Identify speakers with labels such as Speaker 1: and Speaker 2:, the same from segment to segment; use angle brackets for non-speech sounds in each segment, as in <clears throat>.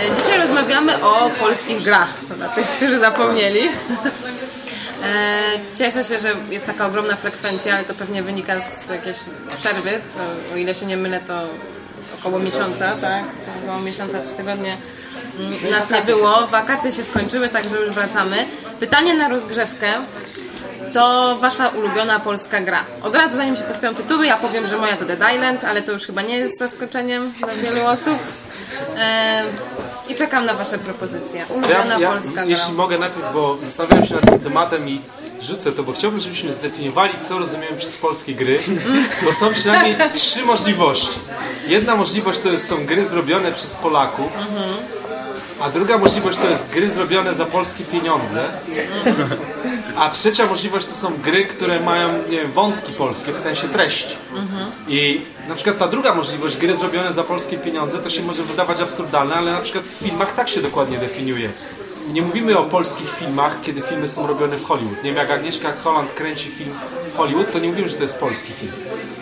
Speaker 1: E, Dzisiaj rozmawiamy o polskich grach, dla tych, którzy zapomnieli. E, Cieszę się, że jest taka ogromna frekwencja, ale to pewnie wynika z jakiejś przerwy. To, o ile się nie mylę, to około miesiąca, tak? Około miesiąca, trzy tygodnie mm, nas nie było. Wakacje się skończyły, także już wracamy. Pytanie na rozgrzewkę. To wasza ulubiona polska gra. Od razu zanim się posypią tytuły, ja powiem, że moja to Dead Island, ale to już chyba nie jest zaskoczeniem dla wielu osób. I czekam na wasze propozycje. Ulubiona
Speaker 2: Ja, ja,
Speaker 1: polska gra.
Speaker 2: jeśli mogę najpierw, bo zastanawiałem się nad tym tematem i rzucę to, bo chciałbym, żebyśmy zdefiniowali, co rozumiemy przez polskie gry, bo są przynajmniej trzy możliwości. Jedna możliwość to jest, są gry zrobione przez Polaków, a druga możliwość to jest gry zrobione za polskie pieniądze, a trzecia możliwość to są gry, które mają wiem, wątki polskie w sensie treści. I na przykład ta druga możliwość, gry zrobione za polskie pieniądze, to się może wydawać absurdalne, ale na przykład w filmach tak się dokładnie definiuje. Nie mówimy o polskich filmach, kiedy filmy są robione w Hollywood. Nie wiem, jak Agnieszka Holland kręci film w Hollywood, to nie mówimy, że to jest polski film.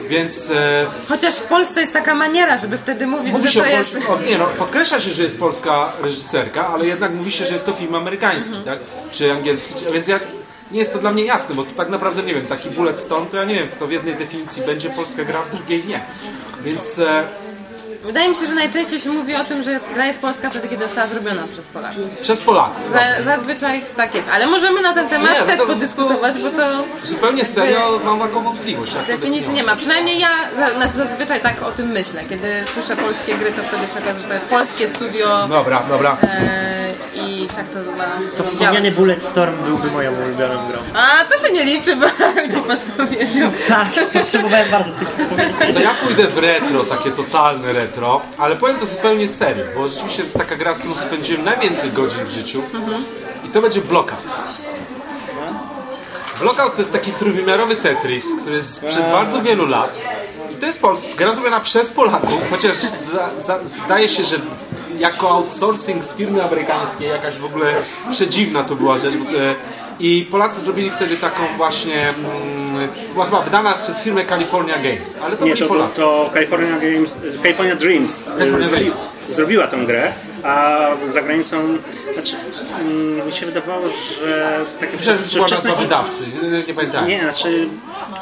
Speaker 2: Więc e,
Speaker 1: Chociaż w Polsce jest taka maniera, żeby wtedy mówić,
Speaker 2: mówi
Speaker 1: że to jest...
Speaker 2: O, nie no, podkreśla się, że jest polska reżyserka, ale jednak mówi się, że jest to film amerykański, tak? Czy angielski, więc ja, nie jest to dla mnie jasne, bo to tak naprawdę nie wiem, taki bullet stone, to ja nie wiem, to w jednej definicji będzie polska gra, w drugiej nie. Więc e,
Speaker 1: Wydaje mi się, że najczęściej się mówi o tym, że gra jest polska wtedy, kiedy została zrobiona przez Polaków.
Speaker 2: przez Polaków.
Speaker 1: Za, zazwyczaj tak jest, ale możemy na ten temat
Speaker 2: Nie,
Speaker 1: też
Speaker 2: to-
Speaker 1: podyskutować, bo to
Speaker 2: Zupełnie serio mam taką wątpliwość. to
Speaker 1: definicji nie ma. Przynajmniej ja zazwyczaj tak o tym myślę. Kiedy słyszę polskie gry, to wtedy się okaże, że to jest polskie studio
Speaker 2: Dobra, dobra.
Speaker 1: e, i tak to ma
Speaker 3: To wspomniany Bulletstorm byłby moją ulubioną grą.
Speaker 1: A, to się nie liczy, bo <laughs> ci podpowiedział.
Speaker 3: Tak, potrzebowałem bardzo tej podpowiedzi.
Speaker 2: To ja pójdę w retro, takie totalne retro, ale powiem to zupełnie serio, bo rzeczywiście to jest taka gra, z którą spędziłem najwięcej godzin w życiu i to będzie Blockout. Blockout to jest taki trójwymiarowy Tetris, który jest sprzed bardzo wielu lat i to jest Pols- gra zrobiona przez Polaków, chociaż za, za, zdaje się, że jako outsourcing z firmy amerykańskiej, jakaś w ogóle przedziwna to była rzecz. bo, I Polacy zrobili wtedy taką właśnie, mm, była chyba wydana przez firmę California Games, ale to
Speaker 4: Nie,
Speaker 2: byli
Speaker 4: to,
Speaker 2: Polacy.
Speaker 4: to California Games, California Dreams
Speaker 2: California
Speaker 4: e,
Speaker 2: Dreams.
Speaker 4: Zrobiła tę grę, a za granicą, znaczy, mm, mi się wydawało, że takie
Speaker 2: że
Speaker 4: wczesne...
Speaker 2: wydawcy, nie, nie pamiętam.
Speaker 4: Nie, znaczy,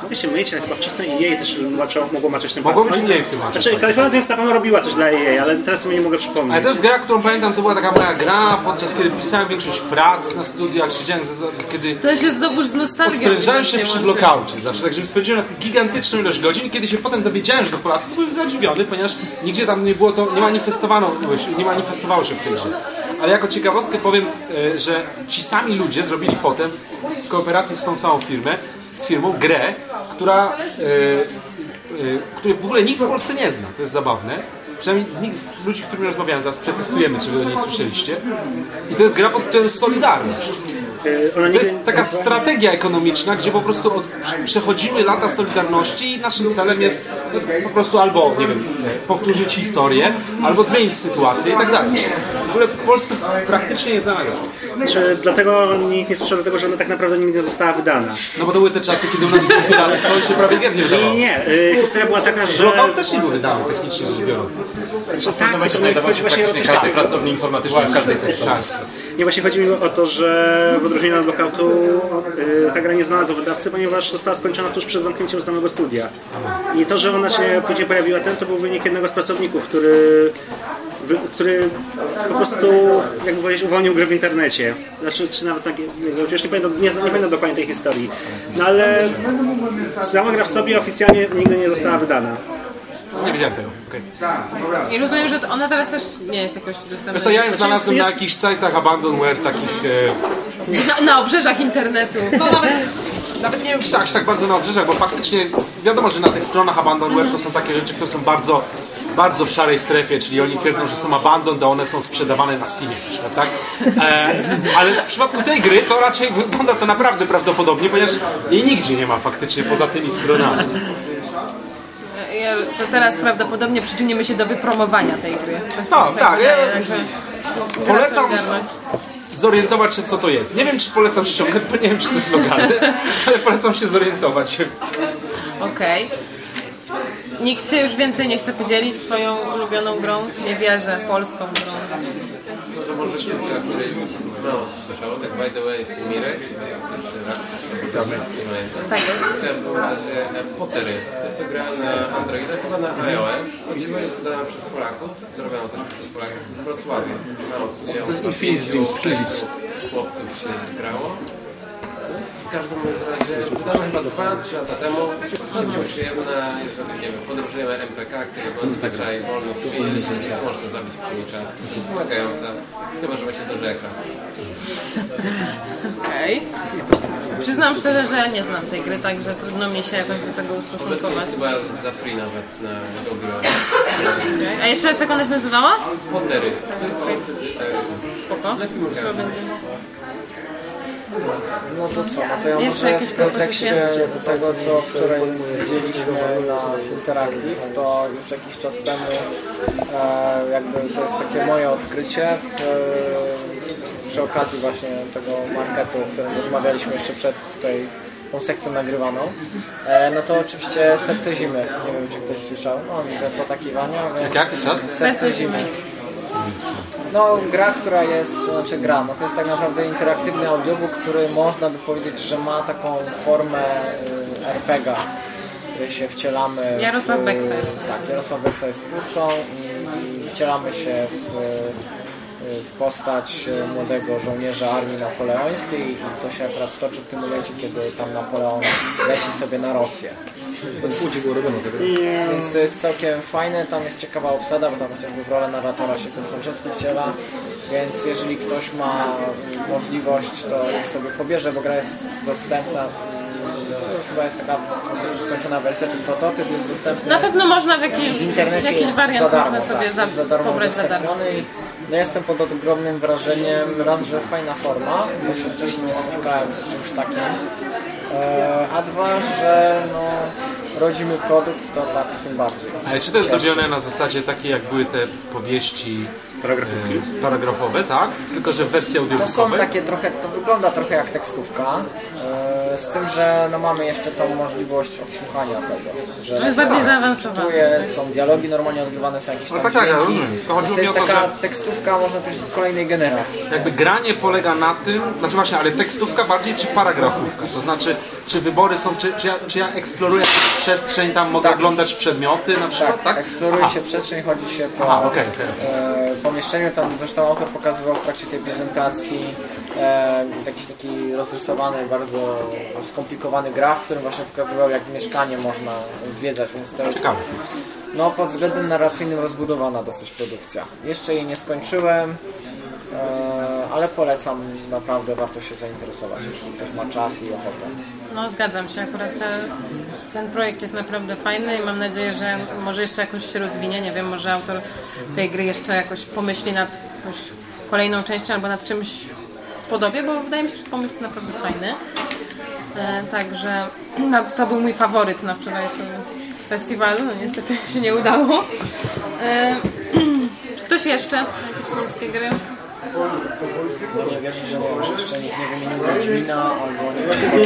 Speaker 4: mogę się mylić, ale chyba wczesne EA też maczą, mogło maczać ten
Speaker 2: Mogło być EA w tym maczać.
Speaker 4: Znaczy, California Dreams na pewno robiła coś dla EA, ale teraz sobie nie mogę przypomnieć.
Speaker 2: Ale to jest gra, którą pamiętam, to była taka moja gra, podczas kiedy pisałem większość prac na studiach, siedziałem, kiedy
Speaker 1: To się znowuż z nostalgią
Speaker 2: odprężałem się przy blokaucie zawsze, także spędziłem na tym gigantyczną ilość godzin i kiedy się potem dowiedziałem, że to Polacy, to byłem zadziwiony, ponieważ nigdzie tam nie było to, nie nie manifestowało się w tej grze. Ale jako ciekawostkę powiem, e, że ci sami ludzie zrobili potem w, kooperacji z tą samą firmę, z firmą grę, która, e, e, której w ogóle nikt w Polsce nie zna. To jest zabawne. Przynajmniej z ludzi, z którymi rozmawiałem, zaraz przetestujemy, czy wy o niej słyszeliście. I to jest gra pod tytułem Solidarność.
Speaker 4: E, Ona
Speaker 2: To jest taka strategia ekonomiczna, gdzie po prostu od, przechodzimy lata Solidarności i naszym celem jest no, po prostu albo, nie wiem, powtórzyć historię, albo zmienić sytuację i tak dalej. W ogóle w Polsce praktycznie nie znana gra.
Speaker 4: Znaczy, dlatego nikt nie słyszał tego, że ona tak naprawdę nigdy nie została wydana.
Speaker 2: No bo to były te czasy, kiedy u nas było piractwo i się prawie gier nie wydawało.
Speaker 4: Nie, nie, e, historia była taka, że...
Speaker 2: Blockout też nie był wydany technicznie rzecz biorąc.
Speaker 4: Tak,
Speaker 5: momencie
Speaker 4: tylko
Speaker 5: znajdował
Speaker 4: chodzi
Speaker 5: się praktycznie każdy pracownik informatyczny w każdej podstawówce.
Speaker 4: Nie, właśnie chodzi mi o to, że w odróżnieniu od lockoutu y, ta gra nie znalazła wydawcy, ponieważ została skończona tuż przed zamknięciem samego studia. I to, że ona się później pojawiła ten, to był wynik jednego z pracowników, który, który po prostu, jakby powiedzieć, uwolnił grę w internecie. Znaczy, czy nawet tak, nie, chociaż nie pamiętam, nie, nie pamiętam dokładnie tej historii. No ale sama gra w sobie oficjalnie nigdy nie została wydana.
Speaker 2: Nie wiedziałem tego. okej.
Speaker 1: I rozumiem, że ona teraz też nie jest jakoś dostępna.
Speaker 2: Wiesz co, ja ją znalazłem
Speaker 4: jest-
Speaker 2: na jakichś sajtach abandonware takich... E,
Speaker 1: na, na obrzeżach internetu.
Speaker 2: No nawet, nawet nie wiem czy tak, aż tak bardzo na obrzeżach, bo faktycznie wiadomo, że na tych stronach Abandonware to są takie rzeczy, które są bardzo, bardzo w szarej strefie, czyli oni twierdzą, że są abandoned, a one są sprzedawane na Steamie na przykład, tak? E, ale w przypadku tej gry to raczej wygląda to naprawdę prawdopodobnie, ponieważ jej nigdzie nie ma faktycznie poza tymi stronami.
Speaker 1: Ja- To teraz prawdopodobnie przyczynimy się do wypromowania tej gry.
Speaker 2: No, tak, ja- Polecam zorientować się, co to jest. Nie wiem, czy polecam ściągać, bo nie wiem, czy to jest lokalne, <laughs> ale polecam się zorientować.
Speaker 1: Okej. Nikt się już więcej nie chce podzielić swoją ulubioną grą? Nie wierzę, polską grą.
Speaker 5: No to może kilka, której mało osób słyszało. Tak by the way jest Mirek.
Speaker 1: Tak.
Speaker 5: Razie e, Pottery. To jest to gra na Androida, chyba na iOS. O dziwo jest zdana przez Polaków, zrobiona też przez Polaków z Wrocławia. Mało.
Speaker 6: To jest Infinity Dream z.
Speaker 5: Chłopców się zgrało. W każdym razie wydano chyba 2-3 lata temu. Całkiem przyjemna, jeżeli nie wiem, podróżujemy MPK, który jest zazwyczaj wolny z można zabić przy niej czas. Wymagająca, chyba że właśnie duży ekran.
Speaker 1: Okej. Przyznam szczerze, że nie znam tej gry, także trudno mi się jakoś do tego
Speaker 5: Obecnie
Speaker 1: ustosunkować.
Speaker 5: jest chyba za free nawet na Google.
Speaker 1: A jeszcze raz jak ona się nazywała?
Speaker 5: Pottery.
Speaker 1: Spoko. Trzeba będzie.
Speaker 7: No to co, no to ja
Speaker 1: Jeszcze
Speaker 7: może w kontekście tego, co wczoraj widzieliśmy na Filteractive, to już jakiś czas temu e, jakby to jest takie moje odkrycie w, e, przy okazji właśnie tego marketu, o którym rozmawialiśmy jeszcze przed tutaj tą sekcją nagrywaną. E, no to oczywiście Serce Zimy, nie wiem czy ktoś słyszał, no widzę potakiwania.
Speaker 2: Jak, jak?
Speaker 7: Serce Zimy. No, gra, która jest, znaczy gra, no to jest tak naprawdę interaktywny audiobook, który można by powiedzieć, że ma taką formę y, RPG, w której się wcielamy.
Speaker 1: Jarosław
Speaker 7: w,
Speaker 1: Beksa jest.
Speaker 7: Tak, Jarosław Beksa jest twórcą i, wcielamy się w, w postać y, młodego żołnierza armii napoleońskiej i to się akurat toczy w tym momencie, kiedy tam Napoleon leci sobie na Rosję. Więc to jest całkiem fajne, tam jest ciekawa obsada, bo tam chociażby w rolę narratora się Piotr Franceski wciela, więc jeżeli ktoś ma możliwość, to niech sobie pobierze, bo gra jest dostępna. To już chyba jest taka po prostu skończona wersja, ten prototyp jest dostępny
Speaker 1: Na pewno można w jakiś,
Speaker 7: w internecie
Speaker 1: jakiś
Speaker 7: jest
Speaker 1: wariant
Speaker 7: za darmo,
Speaker 1: można sobie
Speaker 7: tak,
Speaker 1: za,
Speaker 7: za darmo
Speaker 1: pobrać za darmo.
Speaker 7: i no jestem pod ogromnym wrażeniem, raz, że fajna forma, bo się wcześniej nie spotkałem z czymś takim, e, a dwa, że no, rodzimy produkt, to tak tym bardziej.
Speaker 2: Ale czy to jest zrobione na zasadzie takiej, jak były te powieści e, paragrafowe, tak? Tylko, że w wersji
Speaker 7: To są
Speaker 2: audiobookowej?
Speaker 7: takie trochę, to wygląda trochę jak tekstówka, e, z tym, że no mamy jeszcze tą możliwość odsłuchania tego. Że
Speaker 1: To jest bardziej zaawansowane.
Speaker 7: Czytuję, są dialogi normalnie odgrywane, są jakieś tam
Speaker 2: No tak, tak, ja rozumiem.
Speaker 7: To jest
Speaker 2: to,
Speaker 7: taka
Speaker 2: że-
Speaker 7: tekstówka, można powiedzieć, kolejnej generacji.
Speaker 2: Jakby granie polega na tym, znaczy właśnie, ale tekstówka bardziej czy paragrafówka? To znaczy, czy wybory są, czy, czy, ja, czy ja eksploruję jakąś przestrzeń, tam mogę
Speaker 7: Tak.
Speaker 2: oglądać przedmioty na przykład,
Speaker 7: Tak,
Speaker 2: tak?
Speaker 7: eksploruje
Speaker 2: Aha.
Speaker 7: się przestrzeń, chodzi się po
Speaker 2: Aha, okej.
Speaker 7: e, pomieszczeniu. Tam zresztą autor pokazywał w trakcie tej prezentacji e, jakiś taki rozrysowany, bardzo skomplikowany graf, w którym właśnie pokazywał, jak mieszkanie można zwiedzać, więc to jest
Speaker 2: Ciekawe.
Speaker 7: no, pod względem narracyjnym rozbudowana dosyć produkcja. Jeszcze jej nie skończyłem, e, ale polecam, naprawdę warto się zainteresować, jeśli ktoś ma czas i ochotę.
Speaker 1: No zgadzam się, akurat te, ten projekt jest naprawdę fajny i mam nadzieję, że może jeszcze jakoś się rozwinie, nie wiem, może autor tej gry jeszcze jakoś pomyśli nad jakąś kolejną częścią albo nad czymś podobie, bo wydaje mi się, że pomysł jest naprawdę fajny. E, także <clears throat> no, to był mój faworyt na wczorajszym festiwalu, no niestety <laughs> się nie udało. E, <clears throat> ktoś jeszcze? Jakieś polskie gry?
Speaker 7: Nie wierzę, że,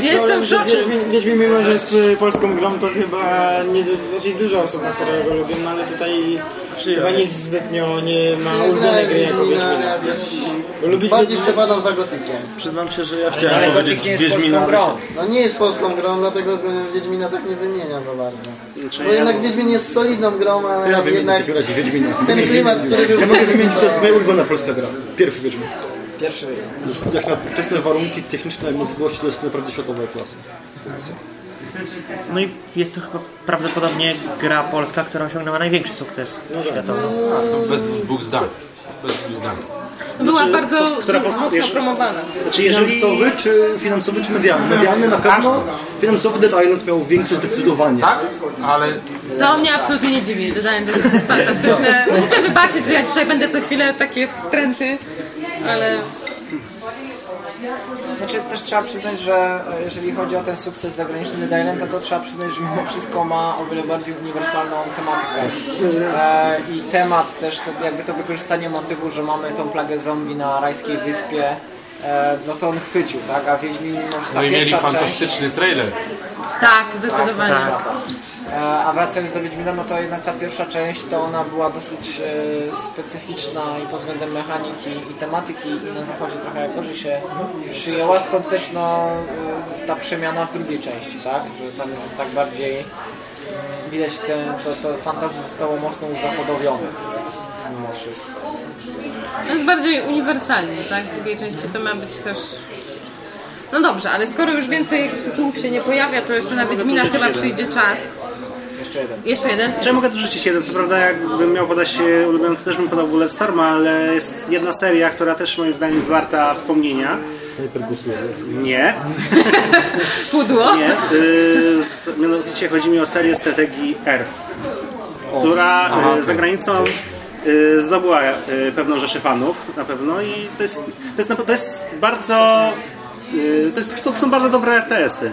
Speaker 1: Jestem w szoku.
Speaker 8: Wiedźmin, mimo, że jest y, polską grą, to chyba nie, du- znaczy dużo osób, na które go lubią, no ale tutaj chyba nikt zbytnio nie ma ulubionej gry jako Wiedźmina. Lubić
Speaker 6: Bardziej
Speaker 8: Wiedźmina,
Speaker 6: przepadam za gotykiem.
Speaker 8: przyznam się, że ja chciałem
Speaker 7: Ale
Speaker 8: powiedzieć
Speaker 7: Gothic nie jest
Speaker 8: Wiedźmina,
Speaker 7: polską grą.
Speaker 6: No nie jest polską grą, dlatego go Wiedźmina tak nie wymienia za bardzo.
Speaker 8: Znaczy,
Speaker 6: Bo
Speaker 8: ja-
Speaker 6: jednak Wiedźmin jest solidną grą, ale
Speaker 9: Ja wymienię w
Speaker 6: jednak
Speaker 9: takim razie Wiedźmina.
Speaker 6: ten klimat, który był...
Speaker 9: Ja mogę wymienić, to jest moja ulubiona polska gra. Pierwszy Wiedźmin.
Speaker 7: Pierwszy
Speaker 9: jak na wczesne warunki techniczne i możliwości, to jest naprawdę światowej klasy.
Speaker 3: No i jest to chyba prawdopodobnie gra polska, która osiągnęła największy sukces światowy.
Speaker 2: To bez dwóch zdań. Bez dwóch zdań.
Speaker 1: Była bardzo
Speaker 8: która powsta-
Speaker 1: mocno
Speaker 8: jeszcze-
Speaker 1: promowana.
Speaker 9: Czy finansowy, czy finansowy, czy medialny? Medialny na pewno. Finansowy Dead Island miał większy zdecydowanie.
Speaker 2: Tak? Ale
Speaker 1: To mnie absolutnie nie dziwi. Dodałem, to jest fantastyczne. <laughs> Musicie wybaczyć, że ja dzisiaj będę co chwilę takie wtręty, ale
Speaker 7: Znaczy też trzeba przyznać, że e, jeżeli chodzi o ten sukces zagraniczny Dead Islanda, to trzeba przyznać, że mimo wszystko ma o wiele bardziej uniwersalną tematykę. E, I temat też, to jakby to wykorzystanie motywu, że mamy tą plagę zombie na rajskiej wyspie, no to on chwycił, tak? A Wiedźmin, mimo że ta
Speaker 2: no i mieli fantastyczny trailer.
Speaker 1: Tak, zdecydowanie.
Speaker 7: E, A wracając do Wiedźmina, no to jednak ta pierwsza część to ona była dosyć e, specyficzna i pod względem mechaniki i tematyki i na zachodzie trochę gorzej się przyjęła, stąd też no, e, ta przemiana w drugiej części, tak? Że tam już jest tak bardziej mm, widać ten, to, to fantazja zostało mocno uzachodowione mimo wszystko.
Speaker 1: No jest bardziej uniwersalnie, tak? W drugiej części to ma być też... No dobrze, ale skoro już więcej tytułów się nie pojawia, to jeszcze na Wiedźmina chyba przyjdzie czas.
Speaker 7: Jeszcze jeden.
Speaker 1: Jeszcze jeden?
Speaker 4: Czy ja mogę dorzucić jeden? Co prawda, jakbym miał podać się ulubiony, to też bym podał Bulletstorma, ale jest jedna seria, która też moim zdaniem jest warta wspomnienia.
Speaker 9: Snajper gusuje.
Speaker 4: Nie, <laughs>
Speaker 1: Pudło?
Speaker 4: nie. Z, mianowicie chodzi mi o serię strategii R, która yy, za granicą zdobyła yy, pewną rzeszę fanów na pewno i to jest, to jest, to jest bardzo... Yy, to, jest, to są bardzo dobre RTS-y.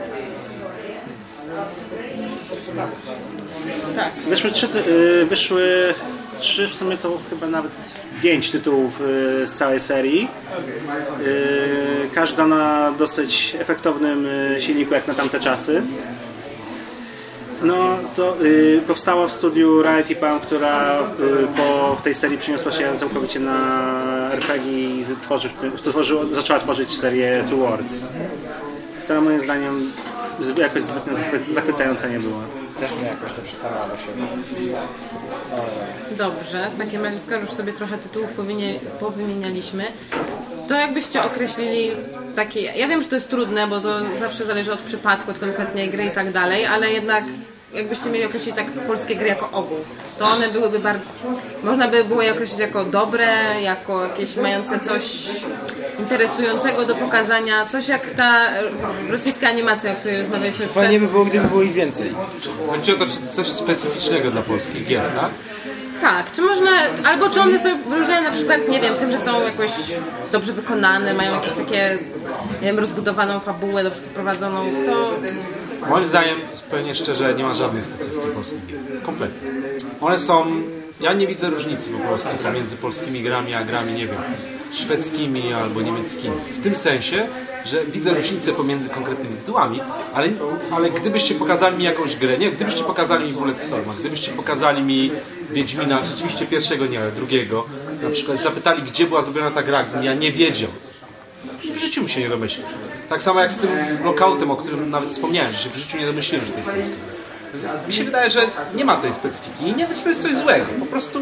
Speaker 1: Tak.
Speaker 4: Wyszły trzy, y, wyszły trzy, w sumie to chyba nawet pięć tytułów y, z całej serii. Y, Każda na dosyć efektownym y, silniku jak na tamte czasy. No to y, powstała w studiu Riot Pump, która y, po tej serii przeniosła się całkowicie na RPG i tworzy, tworzyło, zaczęła tworzyć serię Two Worlds. Która moim zdaniem jakoś zbytnio zachwy- zachwycająca nie była.
Speaker 7: Też mnie jakoś to siebie.
Speaker 1: Dobrze, w takim razie skoro już sobie trochę tytułów powymienialiśmy, to jakbyście określili takie, ja wiem, że to jest trudne, bo to zawsze zależy od przypadku, od konkretnej gry i tak dalej, ale jednak jakbyście mieli określić tak polskie gry jako ogół, to one byłyby bardzo, można by było je określić jako dobre, jako jakieś mające coś interesującego do pokazania, coś jak ta rosyjska animacja, o której rozmawialiśmy przed.
Speaker 10: Fajnie by było, gdyby było ich więcej.
Speaker 2: Chodzi o to, czy coś specyficznego dla polskich gier, tak?
Speaker 1: Tak, czy można, albo czy one sobie wyróżniają na przykład, nie wiem, tym, że są jakoś dobrze wykonane, mają jakieś takie, nie wiem, rozbudowaną fabułę, dobrze poprowadzoną, to
Speaker 2: Moim zdaniem, zupełnie szczerze, nie ma żadnej specyfiki polskich gier. Kompletnie. One są... Ja nie widzę różnicy po prostu pomiędzy polskimi grami a grami, nie wiem, szwedzkimi albo niemieckimi. W tym sensie, że widzę różnicę pomiędzy konkretnymi tytułami, ale, ale gdybyście pokazali mi jakąś grę, nie, gdybyście pokazali mi Bulletstorma, gdybyście pokazali mi Wiedźmina, rzeczywiście pierwszego, nie, ale drugiego, na przykład zapytali, gdzie była zrobiona ta gra, ja nie wiedział, w życiu bym się nie domyślił. Tak samo jak z tym lockoutem, o którym nawet wspomniałem, że się w życiu nie domyśliłem, że to jest polskie. Mi się wydaje, że nie ma tej specyfiki i nie wiem, czy to jest coś złego. Po prostu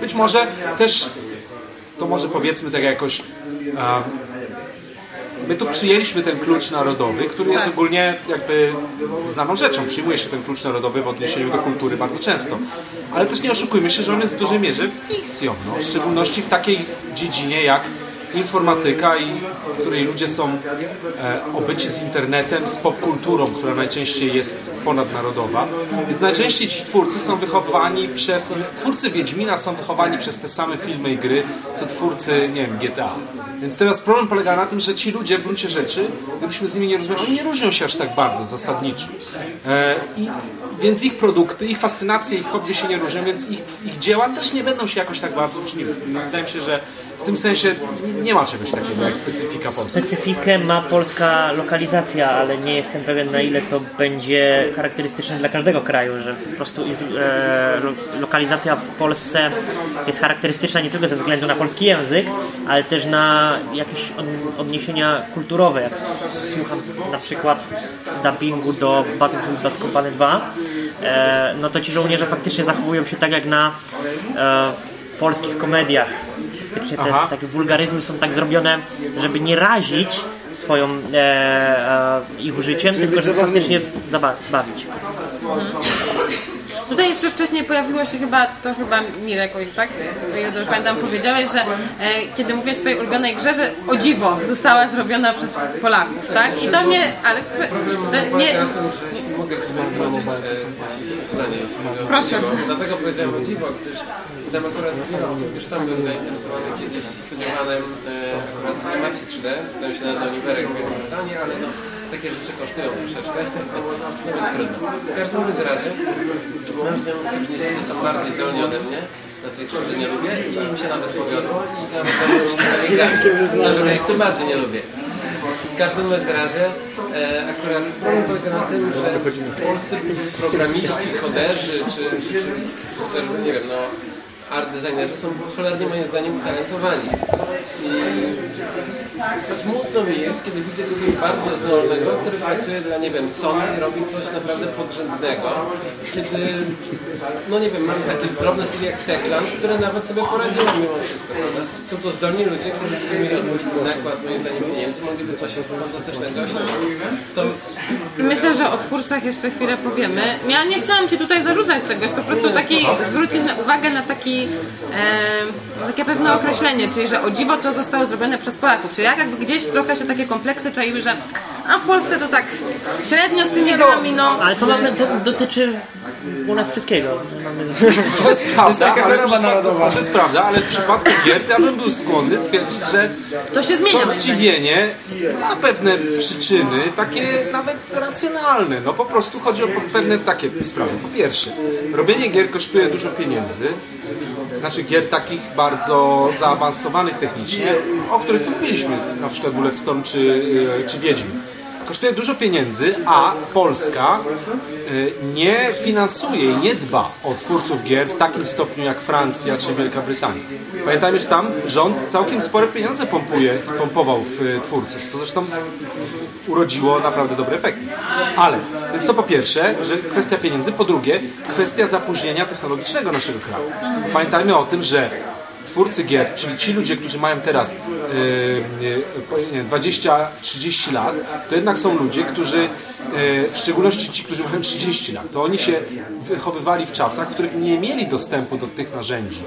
Speaker 2: być może też to może powiedzmy tak jakoś a, my tu przyjęliśmy ten klucz narodowy, który jest ogólnie jakby znaną rzeczą. Przyjmuje się ten klucz narodowy w odniesieniu do kultury bardzo często. Ale też nie oszukujmy się, że on jest w dużej mierze fikcją. No, w szczególności w takiej dziedzinie jak informatyka i w której ludzie są e, obyci z internetem, z popkulturą, która najczęściej jest ponadnarodowa. Więc najczęściej ci twórcy są wychowani przez... Twórcy Wiedźmina są wychowani przez te same filmy i gry, co twórcy, nie wiem, GTA. Więc teraz problem polega na tym, że ci ludzie w gruncie rzeczy, gdybyśmy z nimi nie rozmawiali, oni nie różnią się aż tak bardzo zasadniczo. E, i, więc ich produkty, ich fascynacje, ich hobby się nie różnią, więc ich, ich dzieła też nie będą się jakoś tak bardzo różniły. Wydaje mi się, że w tym sensie nie ma czegoś takiego jak specyfika polska.
Speaker 3: Specyfikę ma polska lokalizacja, ale nie jestem pewien na ile to będzie charakterystyczne dla każdego kraju, że po prostu e, lo- lokalizacja w Polsce jest charakterystyczna nie tylko ze względu na polski język, ale też na jakieś od- odniesienia kulturowe. Jak słucham na przykład dubbingu do Battlefield Bad Company 2, e, no to ci żołnierze faktycznie zachowują się tak jak na e, polskich komediach. Faktycznie te
Speaker 2: Aha.
Speaker 3: takie wulgaryzmy są tak zrobione, żeby nie razić swoją e, e, ich użyciem, tylko żeby faktycznie zaba- bawić.
Speaker 1: Tutaj jeszcze wcześniej pojawiło się chyba, to chyba Mirek, tak? O ile dobrze pamiętam, powiedziałeś, że e, kiedy mówisz o swojej ulubionej grze, że o dziwo została zrobiona przez Polaków, tak? I to mnie, ale to, to nie,
Speaker 5: mogę
Speaker 1: Proszę.
Speaker 5: Dlatego powiedziałem o dziwo, gdyż znam akurat wiele osób, już sam byłem zainteresowany kiedyś studiowanem e, animacji 3D. Zdałem się na Uniwerek w Wielkiej Brytanii, ale no, takie rzeczy kosztują troszeczkę, <laughs> no więc trudno. W każdym razie którzy są bardziej zdolni ode mnie, ich szczerze nie lubię i im się nawet powiodło i nawet. Dlatego ich tym bardziej nie lubię. W każdym razie e, akurat problem polega na tym, że polscy programiści, koderzy czy, czy, czy czy nie wiem, no art designerzy są cholernie moim zdaniem utalentowani. I smutno mi jest, kiedy widzę kogoś bardzo zdolnego, który pracuje dla, nie wiem, Sony i robi coś naprawdę podrzędnego, kiedy, no nie wiem, mamy takie drobne studia jak Techland, które nawet sobie poradziły mimo wszystko, prawda? Są to zdolni ludzie, którzy gdyby mieli nakład, moim zdaniem, pieniędzy, mogliby coś fantastycznego osiągnąć. Stąd
Speaker 1: Myślę, że o twórcach jeszcze chwilę powiemy. Ja nie chciałam Ci tutaj zarzucać czegoś, po prostu taki, zwrócić uwagę na taki, e, takie pewne określenie, czyli że o dziwo to zostało zrobione przez Polaków. Czyli jak jakby gdzieś trochę się takie kompleksy czaiły, że a w Polsce to tak średnio z tymi grami, no.
Speaker 3: Ale to, mamy, to dotyczy u nas wszystkiego.
Speaker 2: To jest prawda, ale w
Speaker 8: choroba
Speaker 2: przypadku-
Speaker 8: narodowa.
Speaker 2: To jest prawda, ale w przypadku gier to ja bym był skłonny twierdzić, że
Speaker 1: To się zmienia.
Speaker 2: to zdziwienie ma pewne przyczyny, takie nawet racjonalne. No po prostu chodzi o pewne takie sprawy. Po pierwsze, robienie gier kosztuje dużo pieniędzy. Znaczy gier takich bardzo zaawansowanych technicznie, o których tu mówiliśmy, na przykład Bulletstorm czy, e, czy Wiedźmin. Kosztuje dużo pieniędzy, a Polska y, nie finansuje i nie dba o twórców gier w takim stopniu jak Francja czy Wielka Brytania. Pamiętajmy, że tam rząd całkiem spore pieniądze pompuje, pompował w y, twórców, co zresztą urodziło naprawdę dobre efekty. Ale, więc to po pierwsze, że kwestia pieniędzy, po drugie, kwestia zapóźnienia technologicznego naszego kraju. Pamiętajmy o tym, że twórcy gier, czyli ci ludzie, którzy mają teraz yy, yy, po- nie, 20-30 lat, to jednak są ludzie, którzy, w szczególności ci, którzy mają 30 lat, to oni się wychowywali w czasach, w których nie mieli dostępu do tych narzędzi,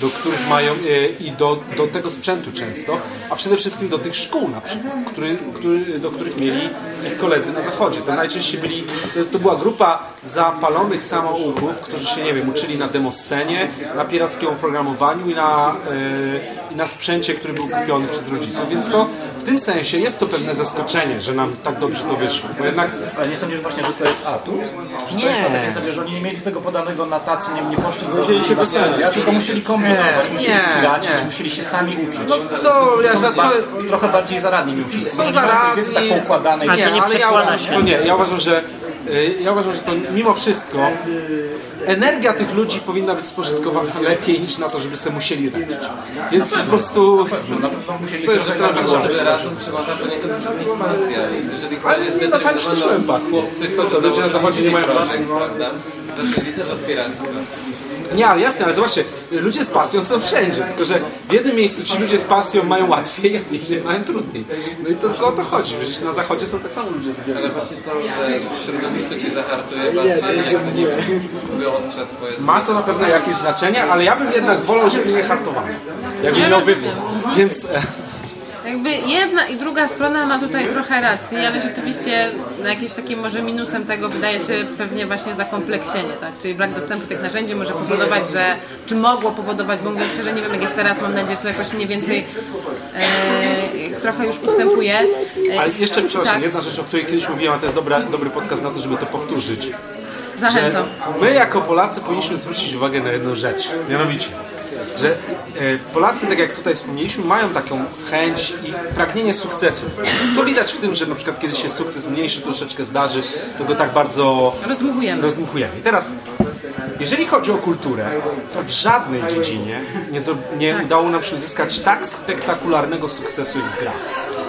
Speaker 2: do których mają yy, i do, do tego sprzętu często, a przede wszystkim do tych szkół na przykład, który, który, do których mieli ich koledzy na zachodzie. To najczęściej byli, to, była grupa zapalonych samouków, którzy się, nie wiem, uczyli na demoscenie, na pirackim oprogramowaniu i na, yy, i na sprzęcie, który był kupiony przez rodziców. Więc to w tym sensie jest to pewne zaskoczenie, że nam tak dobrze to wyszło. Bo jednak
Speaker 9: Ale nie sądzisz właśnie, że to jest atut? Że to jest na takiej zasadzie, że oni nie mieli tego podanego na tacy, nie, nie poszli do
Speaker 8: Musieli się
Speaker 9: studia, tylko musieli kombinować,
Speaker 2: Nie,
Speaker 9: musieli
Speaker 2: nie,
Speaker 9: spiracić,
Speaker 2: nie.
Speaker 9: musieli się sami uczyć.
Speaker 2: no to ja
Speaker 9: Są
Speaker 2: za,
Speaker 9: ba-
Speaker 2: to,
Speaker 9: trochę bardziej zaradni mi uczyć.
Speaker 2: są
Speaker 9: nie
Speaker 2: zaradni.
Speaker 9: tak
Speaker 3: to
Speaker 2: Nie,
Speaker 3: nie
Speaker 2: ale ja uważam,
Speaker 3: się.
Speaker 2: to nie, ja uważam, że y, ja uważam, że to mimo wszystko energia tych ludzi powinna być spożytkowana lepiej niż na to, żeby sobie musieli radzić. Więc po prostu
Speaker 9: Na pewno musieli
Speaker 2: to jest
Speaker 9: trochę
Speaker 5: razem przemawia poniekąd przez nich pasja. Więc jeżeli ktoś jest
Speaker 2: nie, no pasję.
Speaker 5: chłopcy,
Speaker 2: Co to, ludzie na zachodzie nie mają pasji?
Speaker 5: Zaczęli też od piractwa.
Speaker 2: Nie, ale jasne, ale zobaczcie, ludzie z pasją są wszędzie, tylko że w jednym miejscu ci ludzie z pasją mają łatwiej, a w innym mają trudniej. No i tylko o to chodzi, przecież na zachodzie są tak samo ludzie z gier.
Speaker 5: Ale właśnie to, że środowisko ci zahartuje bardziej, jakby nie wyostrza twoje
Speaker 2: Ma to na pewno jakieś znaczenie, ale ja bym jednak wolał, żeby nie hartowano. Jakbym
Speaker 1: Ja
Speaker 2: miał
Speaker 1: rozumiem.
Speaker 2: wybór. Więc e,
Speaker 1: Jakby jedna i druga strona ma tutaj trochę racji, ale rzeczywiście jakimś takim może minusem tego wydaje się pewnie właśnie zakompleksienie, tak? Czyli brak dostępu do tych narzędzi może powodować, że, czy mogło powodować, bo mówię szczerze, nie wiem jak jest teraz, mam nadzieję, że to jakoś mniej więcej e, trochę już ustępuje. E,
Speaker 2: ale jeszcze, przepraszam,
Speaker 1: tak,
Speaker 2: jedna rzecz, o której kiedyś mówiłem, a to jest dobra, dobry podcast na to, żeby to powtórzyć.
Speaker 1: Zachęcam.
Speaker 2: my jako Polacy powinniśmy zwrócić uwagę na jedną rzecz, mianowicie, że e, Polacy, tak jak tutaj wspomnieliśmy, mają taką chęć i pragnienie sukcesu. Co widać w tym, że na przykład kiedy się sukces mniejszy troszeczkę zdarzy, to go tak bardzo
Speaker 1: Rozdmuchujemy.
Speaker 2: rozdmuchujemy. I teraz, jeżeli chodzi o kulturę, to w żadnej dziedzinie nie, nie udało nam się uzyskać tak spektakularnego sukcesu jak w grach.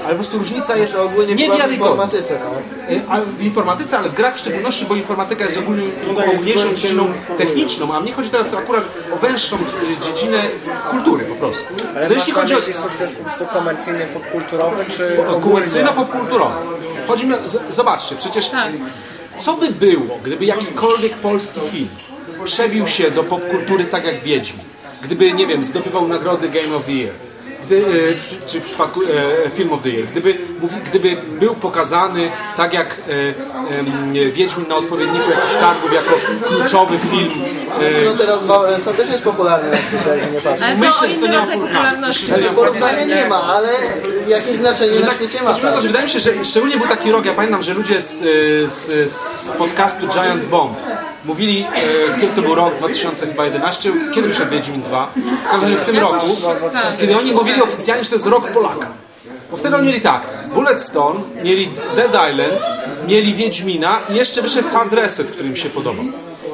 Speaker 2: Ale po prostu różnica jest
Speaker 6: To ogólnie chyba w
Speaker 2: niewiarygodna.
Speaker 6: informatyce, tak?
Speaker 2: Y, A w informatyce, ale w grach w szczególności, bo informatyka jest ogólnie
Speaker 8: jest
Speaker 2: mniejszą dziedziną techniczną, a mnie chodzi teraz akurat o węższą y, dziedzinę kultury po prostu.
Speaker 7: Ale
Speaker 2: To
Speaker 7: masz
Speaker 2: jeśli chodzi o
Speaker 7: myśli sukces po prostu komercyjny, popkulturowy, czy
Speaker 2: o komercyjno-popkulturowy. Chodzi mi zobaczcie, przecież
Speaker 1: Tak.
Speaker 2: co by było, gdyby jakikolwiek polski film przebił się do popkultury tak jak Wiedźmin? Gdyby, nie wiem, zdobywał nagrody Game of the Year. Gdy, e, w- czy w przypadku e, Film of the Year, gdyby, mówi, gdyby był pokazany tak jak e, Wiedźmin na odpowiedniku jakichś targów jako kluczowy film e,
Speaker 6: No teraz Wałęsa też jest popularny na świecie, nie patrzę.
Speaker 1: Ale to
Speaker 2: Myślę, że to nie ma
Speaker 1: popularności.
Speaker 6: Znaczy porównania nie ma, ale jakieś znaczenie na
Speaker 2: tak,
Speaker 6: świecie ma. tak.
Speaker 2: że wydaje mi się, że szczególnie był taki rok, ja pamiętam, że ludzie z, z, z podcastu Giant Bomb mówili, e, który to był rok 2011, kiedy wyszedł Wiedźmin 2, w każdym razie w tym roku,
Speaker 1: tak.
Speaker 2: kiedy oni mówili oficjalnie, że to jest rok Polaka. Bo wtedy oni mieli tak, Bulletstorm, mieli Dead Island, mieli Wiedźmina i jeszcze wyszedł Hard Reset, który mi się podobał.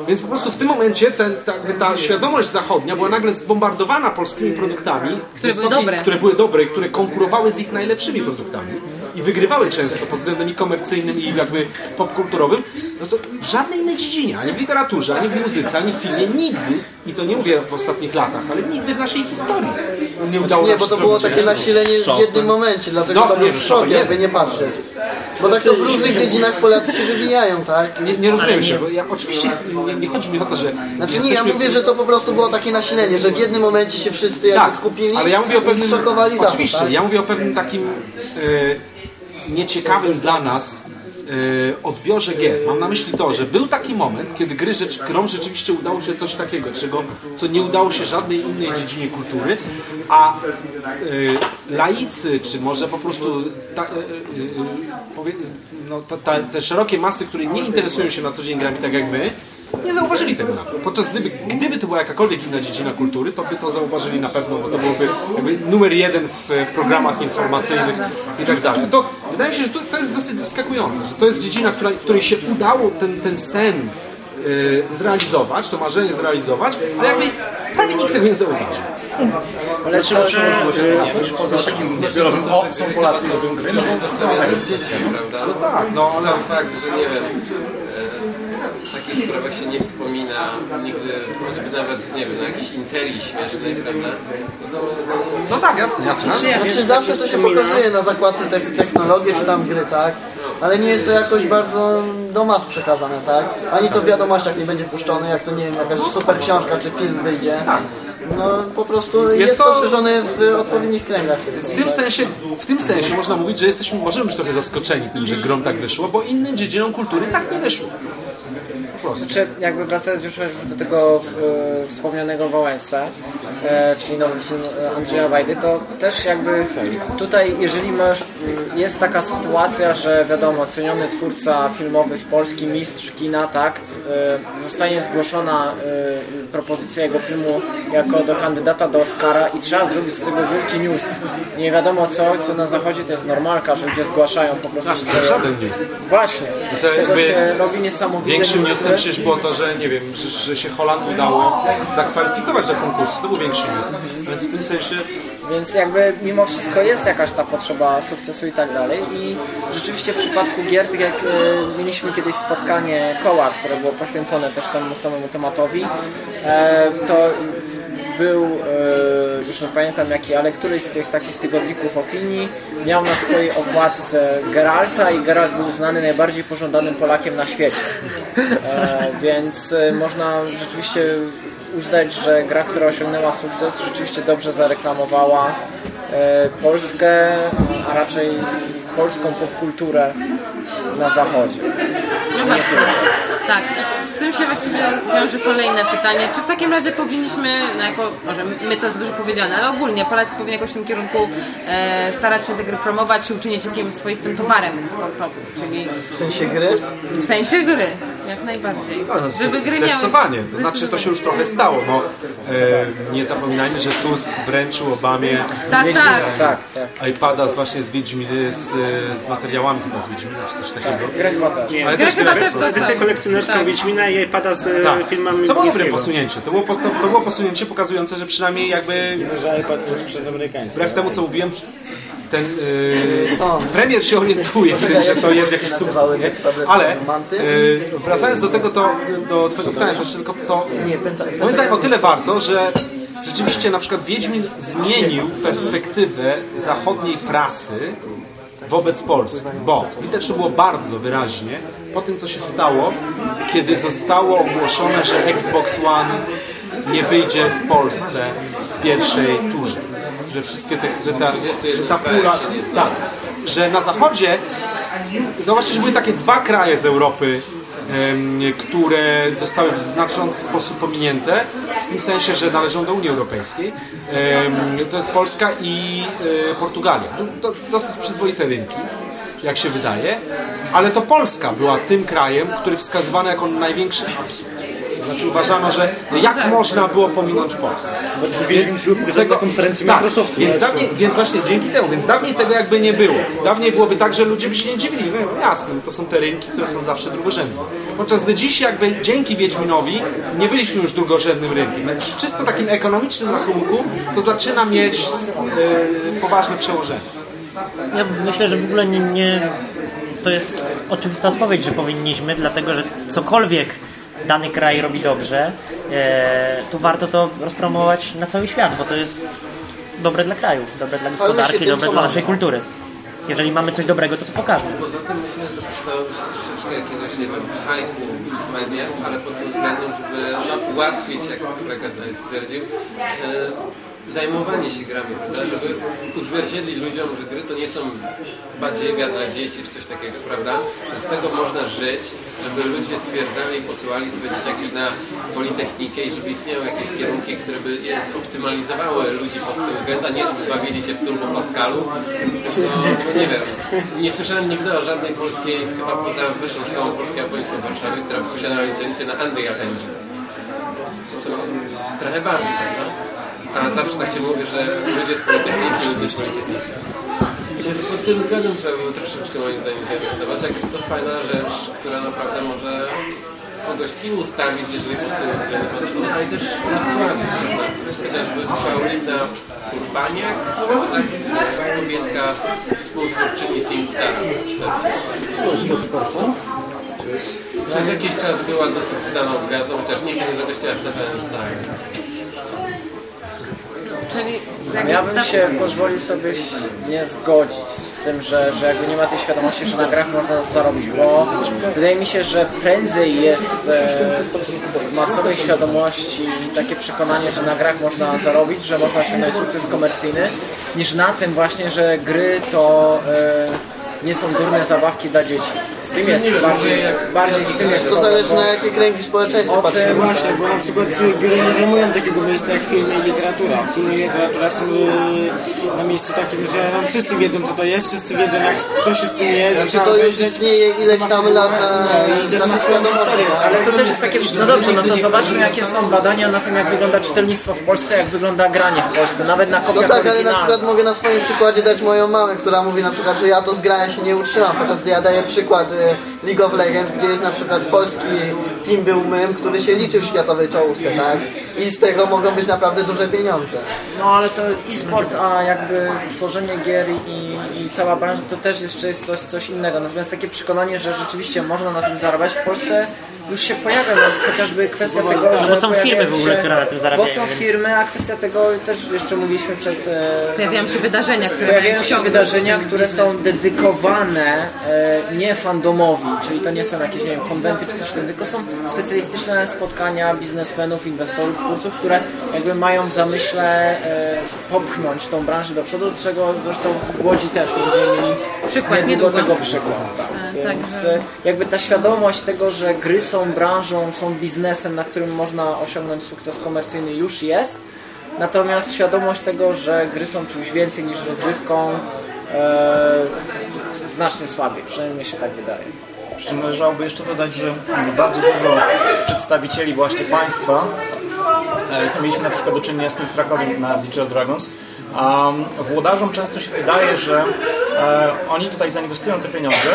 Speaker 2: Więc po prostu w tym momencie ten, ta, ta świadomość zachodnia była nagle zbombardowana polskimi produktami,
Speaker 1: Które były dobre.
Speaker 2: które były dobre i które konkurowały z ich najlepszymi produktami i wygrywały często pod względem i komercyjnym i jakby popkulturowym, no to w żadnej innej dziedzinie, ani w literaturze, ani w muzyce, ani w filmie nigdy, i to nie mówię w ostatnich latach, ale nigdy w naszej historii nie udało
Speaker 6: Nie,
Speaker 2: nam
Speaker 6: bo
Speaker 2: się
Speaker 6: to było takie nasilenie w jednym momencie, dlatego
Speaker 2: No,
Speaker 6: to był
Speaker 2: nie,
Speaker 6: szok,
Speaker 2: nie.
Speaker 6: jakby nie patrzeć. Bo tak to w różnych dziedzinach Polacy się wywijają, tak?
Speaker 2: Nie, nie rozumiem się, bo ja oczywiście nie, nie chodzi mi o to, że
Speaker 6: Znaczy nie,
Speaker 2: jesteśmy...
Speaker 6: ja mówię, że to po prostu było takie nasilenie, że w jednym momencie się wszyscy jakby
Speaker 2: tak,
Speaker 6: skupili
Speaker 2: ale ja mówię o
Speaker 6: i
Speaker 2: pewnym...
Speaker 6: zszokowali Zachód,
Speaker 2: Oczywiście,
Speaker 6: tak?
Speaker 2: ja mówię o pewnym takim e, nieciekawym dla nas odbiorze gier. Mam na myśli to, że był taki moment, kiedy gry grom rzeczywiście udało się coś takiego, czego, co nie udało się żadnej innej dziedzinie kultury, a e, laicy, czy może po prostu ta, e, e, e, powie, no, ta, ta, te szerokie masy, które nie interesują się na co dzień grami tak jak my, nie zauważyli tego nawet. Podczas gdyby, gdyby to była jakakolwiek inna dziedzina kultury, to by to zauważyli na pewno, bo to byłoby jakby numer jeden w e, programach informacyjnych i tak dalej. To wydaje mi się, że to, to jest dosyć zaskakujące, że to jest dziedzina, która, której się udało ten, ten sen e, zrealizować, to marzenie zrealizować, ale jakby prawie nikt tego nie zauważył.
Speaker 7: Ale czy może
Speaker 10: Coś poza takim zbiorowym, o, są Polacy, lubią gry, no
Speaker 5: prawda?
Speaker 2: No tak, no ale
Speaker 5: Sam fakt, że nie wiem, takich sprawach się nie wspomina nigdy, choćby nawet, nie wiem, na jakiejś interii śmiesznej, prawda? No, to,
Speaker 2: no tak, jasne, jasne.
Speaker 6: Znaczy zawsze to się pokazuje na zakładce te technologie czy tam gry, tak? Ale nie jest to jakoś bardzo do mas przekazane, tak? Ani to w wiadomościach nie będzie puszczone, jak to nie wiem, jakaś super książka czy film wyjdzie. No po prostu jest,
Speaker 2: to-
Speaker 6: to szerzone w odpowiednich kręgach.
Speaker 2: W tym sensie, w tym sensie można mówić, że jesteśmy, możemy być trochę zaskoczeni tym, że grom tak wyszło, bo innym dziedzinom kultury tak nie wyszło. Po prostu.
Speaker 7: Czy jakby wracając już do tego e, wspomnianego Wałęsę, e, czyli nowy film Andrzeja Wajdy, to też jakby tutaj, jeżeli masz, m, jest taka sytuacja, że wiadomo, ceniony twórca filmowy z Polski, mistrz kina, tak, e, zostanie zgłoszona e, propozycja jego filmu jako do kandydata do Oscara i trzeba zrobić z tego wielki news. Nie wiadomo co, co na zachodzie to jest normalka, że ludzie zgłaszają po prostu
Speaker 2: Znaczy, to żaden news.
Speaker 7: Właśnie, z tego się robi niesamowite
Speaker 2: Większym newsem przecież było to, że nie wiem, że, że się Holand udało zakwalifikować do konkursu. To był większy news. Więc w tym sensie
Speaker 7: Więc jakby mimo wszystko jest jakaś ta potrzeba sukcesu i tak dalej i rzeczywiście w przypadku gier, tak jak e, mieliśmy kiedyś spotkanie koła, które było poświęcone też temu samemu tematowi, e, to był, e, już nie pamiętam jaki, ale któryś z tych takich tygodników opinii miał na swojej okładce Geralta i Geralt był uznany najbardziej pożądanym Polakiem na świecie. E, więc e, można rzeczywiście uznać, że gra, która osiągnęła sukces, rzeczywiście dobrze zareklamowała Polskę, a raczej polską popkulturę na zachodzie.
Speaker 1: No właśnie. Tak, w tym się właściwie wiąże kolejne pytanie. Czy w takim razie powinniśmy, no jako, może my to jest dużo powiedziane, ale ogólnie Polacy powinni jakoś w tym kierunku e, starać się te gry promować i uczynić jakimś swoistym towarem eksportowym, czyli
Speaker 6: W sensie gry?
Speaker 1: w sensie gry, jak najbardziej. Żeby gry miały...
Speaker 2: Zdecydowanie. To znaczy to się już trochę stało. No, nie zapominajmy, że Tusk wręczył Obamie
Speaker 1: Tak, tak.
Speaker 7: Tak, tak.
Speaker 2: iPada z właśnie z Wiedźminy, z, z materiałami chyba z Wiedźmina, czy coś takiego.
Speaker 7: Grać ma też.
Speaker 4: Nie,
Speaker 2: Ale też
Speaker 1: chyba też
Speaker 4: edycja kolekcjonerska
Speaker 1: Tak.
Speaker 4: Wiedźmina i iPada z
Speaker 2: Tak.
Speaker 4: filmami
Speaker 2: Co było dobre posunięcie. To było, po- to, to było posunięcie pokazujące, że przynajmniej jakby
Speaker 8: Że iPad jest przedamerykański.
Speaker 2: wbrew temu co mówiłem, ten yy, premier się orientuje w tym, że to jest jakiś sukces, nie? Ale yy, wracając do tego, to, do twojego pytania, to tylko to moim zdaniem o tyle warto, że rzeczywiście na przykład Wiedźmin zmienił perspektywę zachodniej prasy wobec Polski, bo widać to było bardzo wyraźnie po tym, co się stało, kiedy zostało ogłoszone, że Xbox One nie wyjdzie w Polsce w pierwszej turze. Że wszystkie te, że ta, że ta pula, tak, że na zachodzie, zobaczcie, że były takie dwa kraje z Europy, które zostały w znaczący sposób pominięte, w tym sensie, że należą do Unii Europejskiej. To jest Polska i e, Portugalia. To dosyć przyzwoite rynki, jak się wydaje, ale to Polska była tym krajem, który wskazywano jako największy absurd. Znaczy uważano, że jak można było pominąć Polskę.
Speaker 9: Więc tego, konferencji
Speaker 2: tak,
Speaker 9: Microsoftu.
Speaker 2: Więc,
Speaker 9: nie?
Speaker 2: dawniej, więc właśnie dzięki temu, więc dawniej tego jakby nie było. Dawniej byłoby tak, że ludzie by się nie dziwili. No jasne, to są te rynki, które są zawsze drugorzędne. Podczas gdy dziś jakby dzięki Wiedźminowi nie byliśmy już drugorzędnym rynkiem. Więc czysto takim ekonomicznym rachunku to zaczyna mieć e, poważne przełożenie.
Speaker 3: Ja myślę, że w ogóle nie, nie to jest oczywista odpowiedź, że powinniśmy, dlatego że cokolwiek dany kraj robi dobrze, e, to warto to rozpromować na cały świat, bo to jest dobre dla kraju, dobre dla gospodarki, dobre dla naszej kultury. Jeżeli mamy coś dobrego, to to pokażmy.
Speaker 5: Poza tym myślę, że przydałoby się troszeczkę jakiegoś, nie wiem, hajku w mediach, ale pod tym względem, żeby no, ułatwić, jak kolega tutaj stwierdził, e, zajmowanie się grami, prawda? Żeby uzwierciedlić ludziom, że gry to nie są badziewiia dla dzieci czy coś takiego, prawda? Z tego można żyć, żeby ludzie stwierdzali i posyłali sobie dzieciaki na Politechnikę i żeby istniały jakieś kierunki, które by je zoptymalizowały ludzi pod tym względem, nie żeby bawili się w Turbo Pascalu, no nie wiem, nie słyszałem nigdy o żadnej polskiej, chyba poza Wyższą Szkołą Polsko-Japońską w Warszawie, która posiadała licencję na Unreal Engine. Co trochę bawi, prawda? A zawsze tak się mówi, że ludzie z Politechniki, ludzie z Politechniki. Myślę, że pod tym względem trzeba było troszeczkę moim zdaniem zainwestować. Jak to fajna rzecz, która naprawdę może kogoś i ustawić, jeżeli pod tym względem patrzymy, ale też rozsławić? Chociażby Paulina Urbaniak, tak? kobietka współtwórczyni SingStar. Przez jakiś czas była dosyć znaną gwiazdą, chociaż nie zagościła w TVN Star.
Speaker 1: Czyli jak
Speaker 7: Ja bym się pozwolił sobie nie zgodzić z tym, że, że jakby nie ma tej świadomości, że na grach można zarobić, bo wydaje mi się, że prędzej jest e, w masowej świadomości takie przekonanie, że na grach można zarobić, że można osiągnąć sukces komercyjny, niż na tym właśnie, że gry to e, nie są durne zabawki dla dzieci. Z tym jest bardziej, bardziej z tym jest
Speaker 6: To
Speaker 7: problem,
Speaker 6: zależy
Speaker 7: bo
Speaker 6: na jakie kręgi społeczeństwa
Speaker 7: o
Speaker 6: patrzymy.
Speaker 8: Właśnie, bo na przykład gry nie zajmują takiego miejsca jak filmy i literatura. Filmy i literatura są y, na miejscu takim, że no, wszyscy wiedzą co to jest, wszyscy wiedzą jak, co się z tym je, że
Speaker 6: Znaczy
Speaker 8: trzeba
Speaker 6: to już
Speaker 8: obejrzeć.
Speaker 6: istnieje ileś tam lat na
Speaker 8: i też ma
Speaker 6: naszej
Speaker 8: swoją
Speaker 6: świadomości.
Speaker 8: historię.
Speaker 7: Ale to też jest takie, no dobrze, no to zobaczmy jakie są badania na tym jak wygląda czytelnictwo w Polsce, jak wygląda granie w Polsce, nawet na
Speaker 6: No
Speaker 7: kopiach
Speaker 6: tak, ale na
Speaker 7: oryginalnych.
Speaker 6: przykład mogę na swoim przykładzie dać moją mamę, która mówi na przykład, że ja to z grania się nie utrzymam, podczas gdy ja daję przykład y, League of Legends, gdzie jest na przykład polski team był mym, który się liczy w światowej czołówce, tak? I z tego mogą być naprawdę duże pieniądze.
Speaker 7: No ale to jest e-sport, a jakby tworzenie gier i, i cała branża to też jeszcze jest coś, coś innego. Natomiast takie przekonanie, że rzeczywiście można na tym zarabiać w Polsce już się pojawia, no, chociażby kwestia tego, że
Speaker 3: bo są firmy w ogóle, które na tym zarabiają,
Speaker 7: Bo są
Speaker 3: więc-
Speaker 7: firmy, a kwestia tego też jeszcze mówiliśmy przed... e,
Speaker 1: Pojawiają się wydarzenia, które
Speaker 7: Pojawiają
Speaker 1: mają
Speaker 7: się wydarzenia, które są dedykowane e, nie fandomowi, czyli to nie są jakieś nie wiem, konwenty czy coś takiego, tylko są specjalistyczne spotkania biznesmenów, inwestorów, twórców, które jakby mają w zamyśle e, popchnąć tą branżę do przodu, czego zresztą w Łodzi też będziemy mieli
Speaker 1: Przykład,
Speaker 7: niedługo tego przykład. Tak.
Speaker 1: tak,
Speaker 7: Więc
Speaker 1: że-
Speaker 7: e, jakby ta świadomość tego, że gry są branżą, są biznesem, na którym można osiągnąć sukces komercyjny już jest, Natomiast świadomość tego, że gry są czymś więcej niż rozrywką, e, znacznie słabiej, przynajmniej mi się tak wydaje.
Speaker 10: Przy czym należałoby jeszcze dodać, że bardzo dużo przedstawicieli właśnie państwa, e, co mieliśmy na przykład do czynienia z tym w Krakowie na Digital Dragons, włodarzom często się wydaje, że e, oni tutaj zainwestują te pieniądze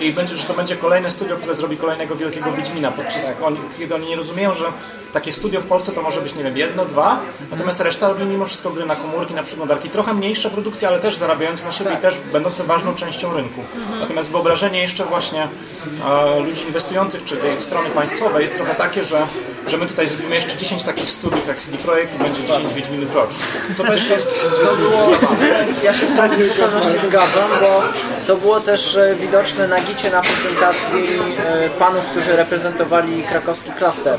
Speaker 10: i będzie, że to będzie kolejne studio, które zrobi kolejnego wielkiego Wiedźmina, podczas kiedy oni nie rozumieją, że takie studio w Polsce to może być, nie wiem, jedno, dwa, natomiast reszta robi mimo wszystko gry na komórki, na przeglądarki, trochę mniejsza produkcja, ale też zarabiające na siebie i też będące ważną częścią rynku. Natomiast wyobrażenie jeszcze właśnie e, ludzi inwestujących, czy tej strony państwowej jest trochę takie, że, że my tutaj zrobimy jeszcze 10 takich studiów jak CD Projekt i będzie 10 Wiedźminów rocznie. Co też jest...
Speaker 7: To było, ja się z zupełności zgadzam, bo to było też e, widoczne na gicie na prezentacji e, panów, którzy reprezentowali krakowski klaster.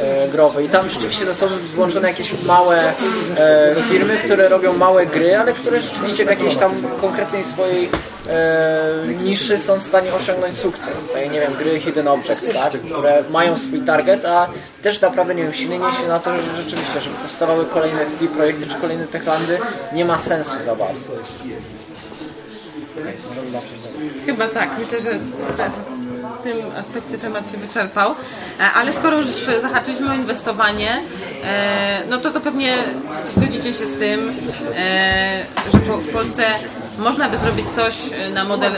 Speaker 7: E, growy i tam rzeczywiście to są złączone jakieś małe e, firmy, które robią małe gry, ale które rzeczywiście w jakiejś tam konkretnej swojej e, niszy są w stanie osiągnąć sukces. Tak, nie wiem, gry Hidden Object, tak, które mają swój target, a też naprawdę nie wiem, silenie się na to, że rzeczywiście, żeby powstawały kolejne CD projekty czy kolejne techlandy, nie ma sensu za bardzo.
Speaker 1: Chyba tak. Myślę, że w tym aspekcie temat się wyczerpał. E, Ale skoro już zahaczyliśmy o inwestowanie, e, no to to pewnie zgodzicie się z tym, e, że w Polsce można by zrobić coś na model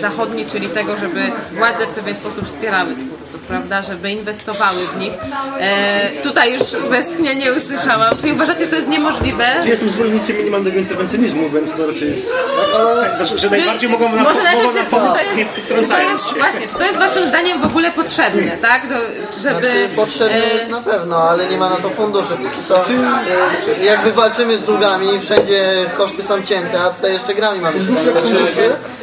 Speaker 1: zachodni, czyli tego, żeby władze w pewien sposób wspierały twórców, prawda, żeby inwestowały w nich. E, tutaj już westchnienia nie usłyszałam. Czy uważacie, że to jest niemożliwe?
Speaker 9: Ja jestem zwolennikiem minimalnego interwencjonizmu, więc to raczej jest...
Speaker 4: Że, że najbardziej mogą nam,
Speaker 1: Może
Speaker 4: mogą
Speaker 1: najpierw, czy
Speaker 4: pomóc,
Speaker 1: to
Speaker 4: nie
Speaker 1: jest, czy to
Speaker 4: wtrącając się.
Speaker 1: właśnie, czy to jest waszym zdaniem w ogóle potrzebne, tak? Do, żeby,
Speaker 6: Znaczy, potrzebne
Speaker 1: e,
Speaker 6: jest na pewno, ale nie ma na to funduszy. Póki co e, jakby walczymy z długami, wszędzie koszty są cięte, a tutaj jeszcze grami mamy się
Speaker 9: Fundusze, fundusze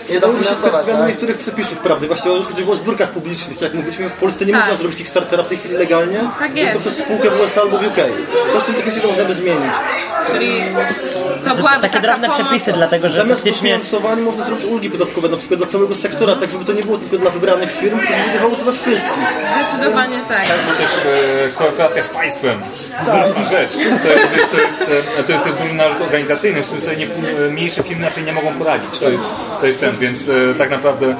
Speaker 9: się
Speaker 6: dofinansować, tak?
Speaker 9: niektórych przepisów prawnych. Właśnie chodziło o zbiórkach publicznych. Jak mówiliśmy, w Polsce nie
Speaker 1: Tak.
Speaker 9: można zrobić Kickstartera w tej chwili legalnie,
Speaker 1: Tak
Speaker 9: tylko
Speaker 1: jest.
Speaker 9: przez spółkę w USA albo w UK. To są takie rzeczy, można by zmienić.
Speaker 1: czyli to byłaby
Speaker 3: Takie
Speaker 1: taka
Speaker 3: drobne
Speaker 1: pomoc,
Speaker 3: przepisy, dlatego że
Speaker 9: Zamiast
Speaker 3: faktycznie
Speaker 9: dofinansowania można zrobić ulgi podatkowe na przykład dla całego sektora, tak żeby to nie było tylko dla wybranych firm, tylko żeby działało to we wszystkich.
Speaker 1: Zdecydowanie tak.
Speaker 11: bo też e, kooperacja z państwem. Straszna rzecz. To jest, to, jest, e, to jest też duży narzut organizacyjny, z którym sobie nie, e, mniejsze firmy raczej nie mogą poradzić. To jest, to jest ten, więc e, tak naprawdę e,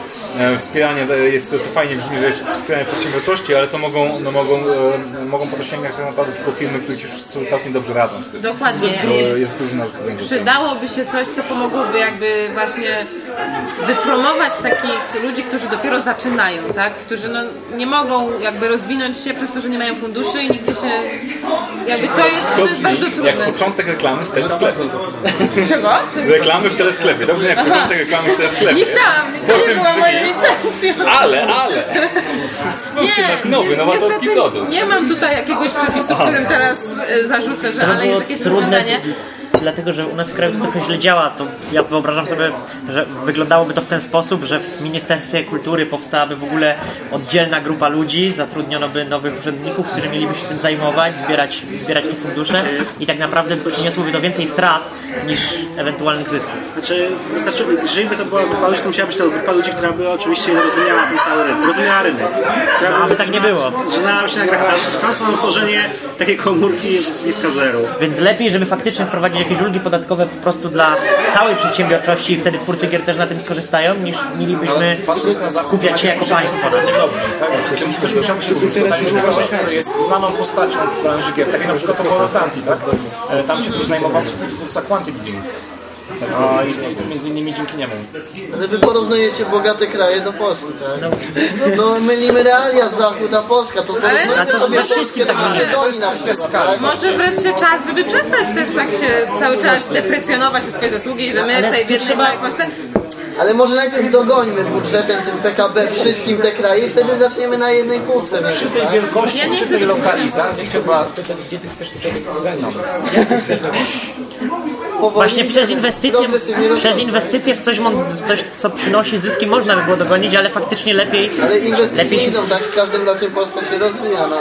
Speaker 11: wspieranie e, jest, to fajnie brzmi, że jest wspieranie przedsiębiorczości, ale to mogą, no, mogą, e, mogą po to sięgać tak naprawdę tylko firmy, które już sobie całkiem dobrze radzą z tym.
Speaker 1: Dokładnie.
Speaker 11: To jest duży.
Speaker 1: Przydałoby się coś, co pomogłoby jakby właśnie wypromować takich ludzi, którzy dopiero zaczynają, tak? Którzy no, nie mogą jakby rozwinąć się przez to, że nie mają funduszy i nigdy się... Jakby to jest, to jest bardzo
Speaker 11: brzmi jak
Speaker 1: trudne.
Speaker 11: początek reklamy z telesklepu.
Speaker 1: Czego?
Speaker 11: Reklamy w telesklepie. Dobrze, jak początek reklamy w telesklepie.
Speaker 1: Nie chciałam, to nie była
Speaker 11: brzmi? Ale, ale! Spójrzcie nasz nowy, nowatorski produkt.
Speaker 1: Nie mam tutaj jakiegoś przepisu, którym teraz e, zarzucę, że ale jest jakieś rozwiązanie.
Speaker 3: Dlatego że u nas w kraju to trochę źle działa. To ja wyobrażam sobie, że wyglądałoby to w ten sposób, że w Ministerstwie Kultury powstałaby w ogóle oddzielna grupa ludzi, zatrudniono by nowych urzędników, którzy mieliby się tym zajmować, zbierać, zbierać te fundusze i tak naprawdę przyniosłoby to więcej strat niż ewentualnych zysków.
Speaker 4: Znaczy, wystarczy, jeżeli by to była grupa ludzi, to musiała być to grupa ludzi, która by oczywiście rozumiała ten cały rynek, rozumiała rynek. Która
Speaker 3: No, aby tak nie było.
Speaker 4: Znała się na grach, sam samo tworzenie takiej komórki jest bliska zeru.
Speaker 3: Więc lepiej, żeby faktycznie wprowadzić jakieś ulgi podatkowe po prostu dla całej przedsiębiorczości i wtedy twórcy gier też na tym skorzystają, niż mielibyśmy skupiać się jako państwo na tym.
Speaker 10: Ktoś musiałby się zwrócić uwagę, który jest znaną postacią w branży gier, tak jak na przykład to było we Francji, tak? E, Tam się tym zajmował współtwórca Quantic Dream. A, I to, to między innymi dzięki niemu.
Speaker 6: Ale wy porównujecie bogate kraje do Polski, tak? No mylimy realia Zachód, a Polska, to
Speaker 1: no to
Speaker 6: sobie Polskę
Speaker 1: wszystkim
Speaker 6: do
Speaker 1: tak
Speaker 6: tak?
Speaker 1: Może wreszcie czas, żeby przestać też tak się cały czas deprecjonować te swoje zasługi i że my w tej biednej małej Polsce...
Speaker 6: Ale może najpierw dogońmy budżetem tym PKB wszystkim te kraje i wtedy zaczniemy na jednej półce.
Speaker 10: Przy tej wielkości,
Speaker 1: Ja
Speaker 10: przy tej lokalizacji chyba
Speaker 7: Spytać, gdzie ty chcesz tutaj tego ogarnąć? <laughs>
Speaker 6: Powoli
Speaker 3: Właśnie przez inwestycje, przez inwestycje w coś, w coś, co przynosi zyski, można by było dogonić, ale faktycznie lepiej,
Speaker 6: Ale inwestycje
Speaker 3: lepiej się
Speaker 6: idą, tak? Z każdym rokiem Polska się rozwija, no.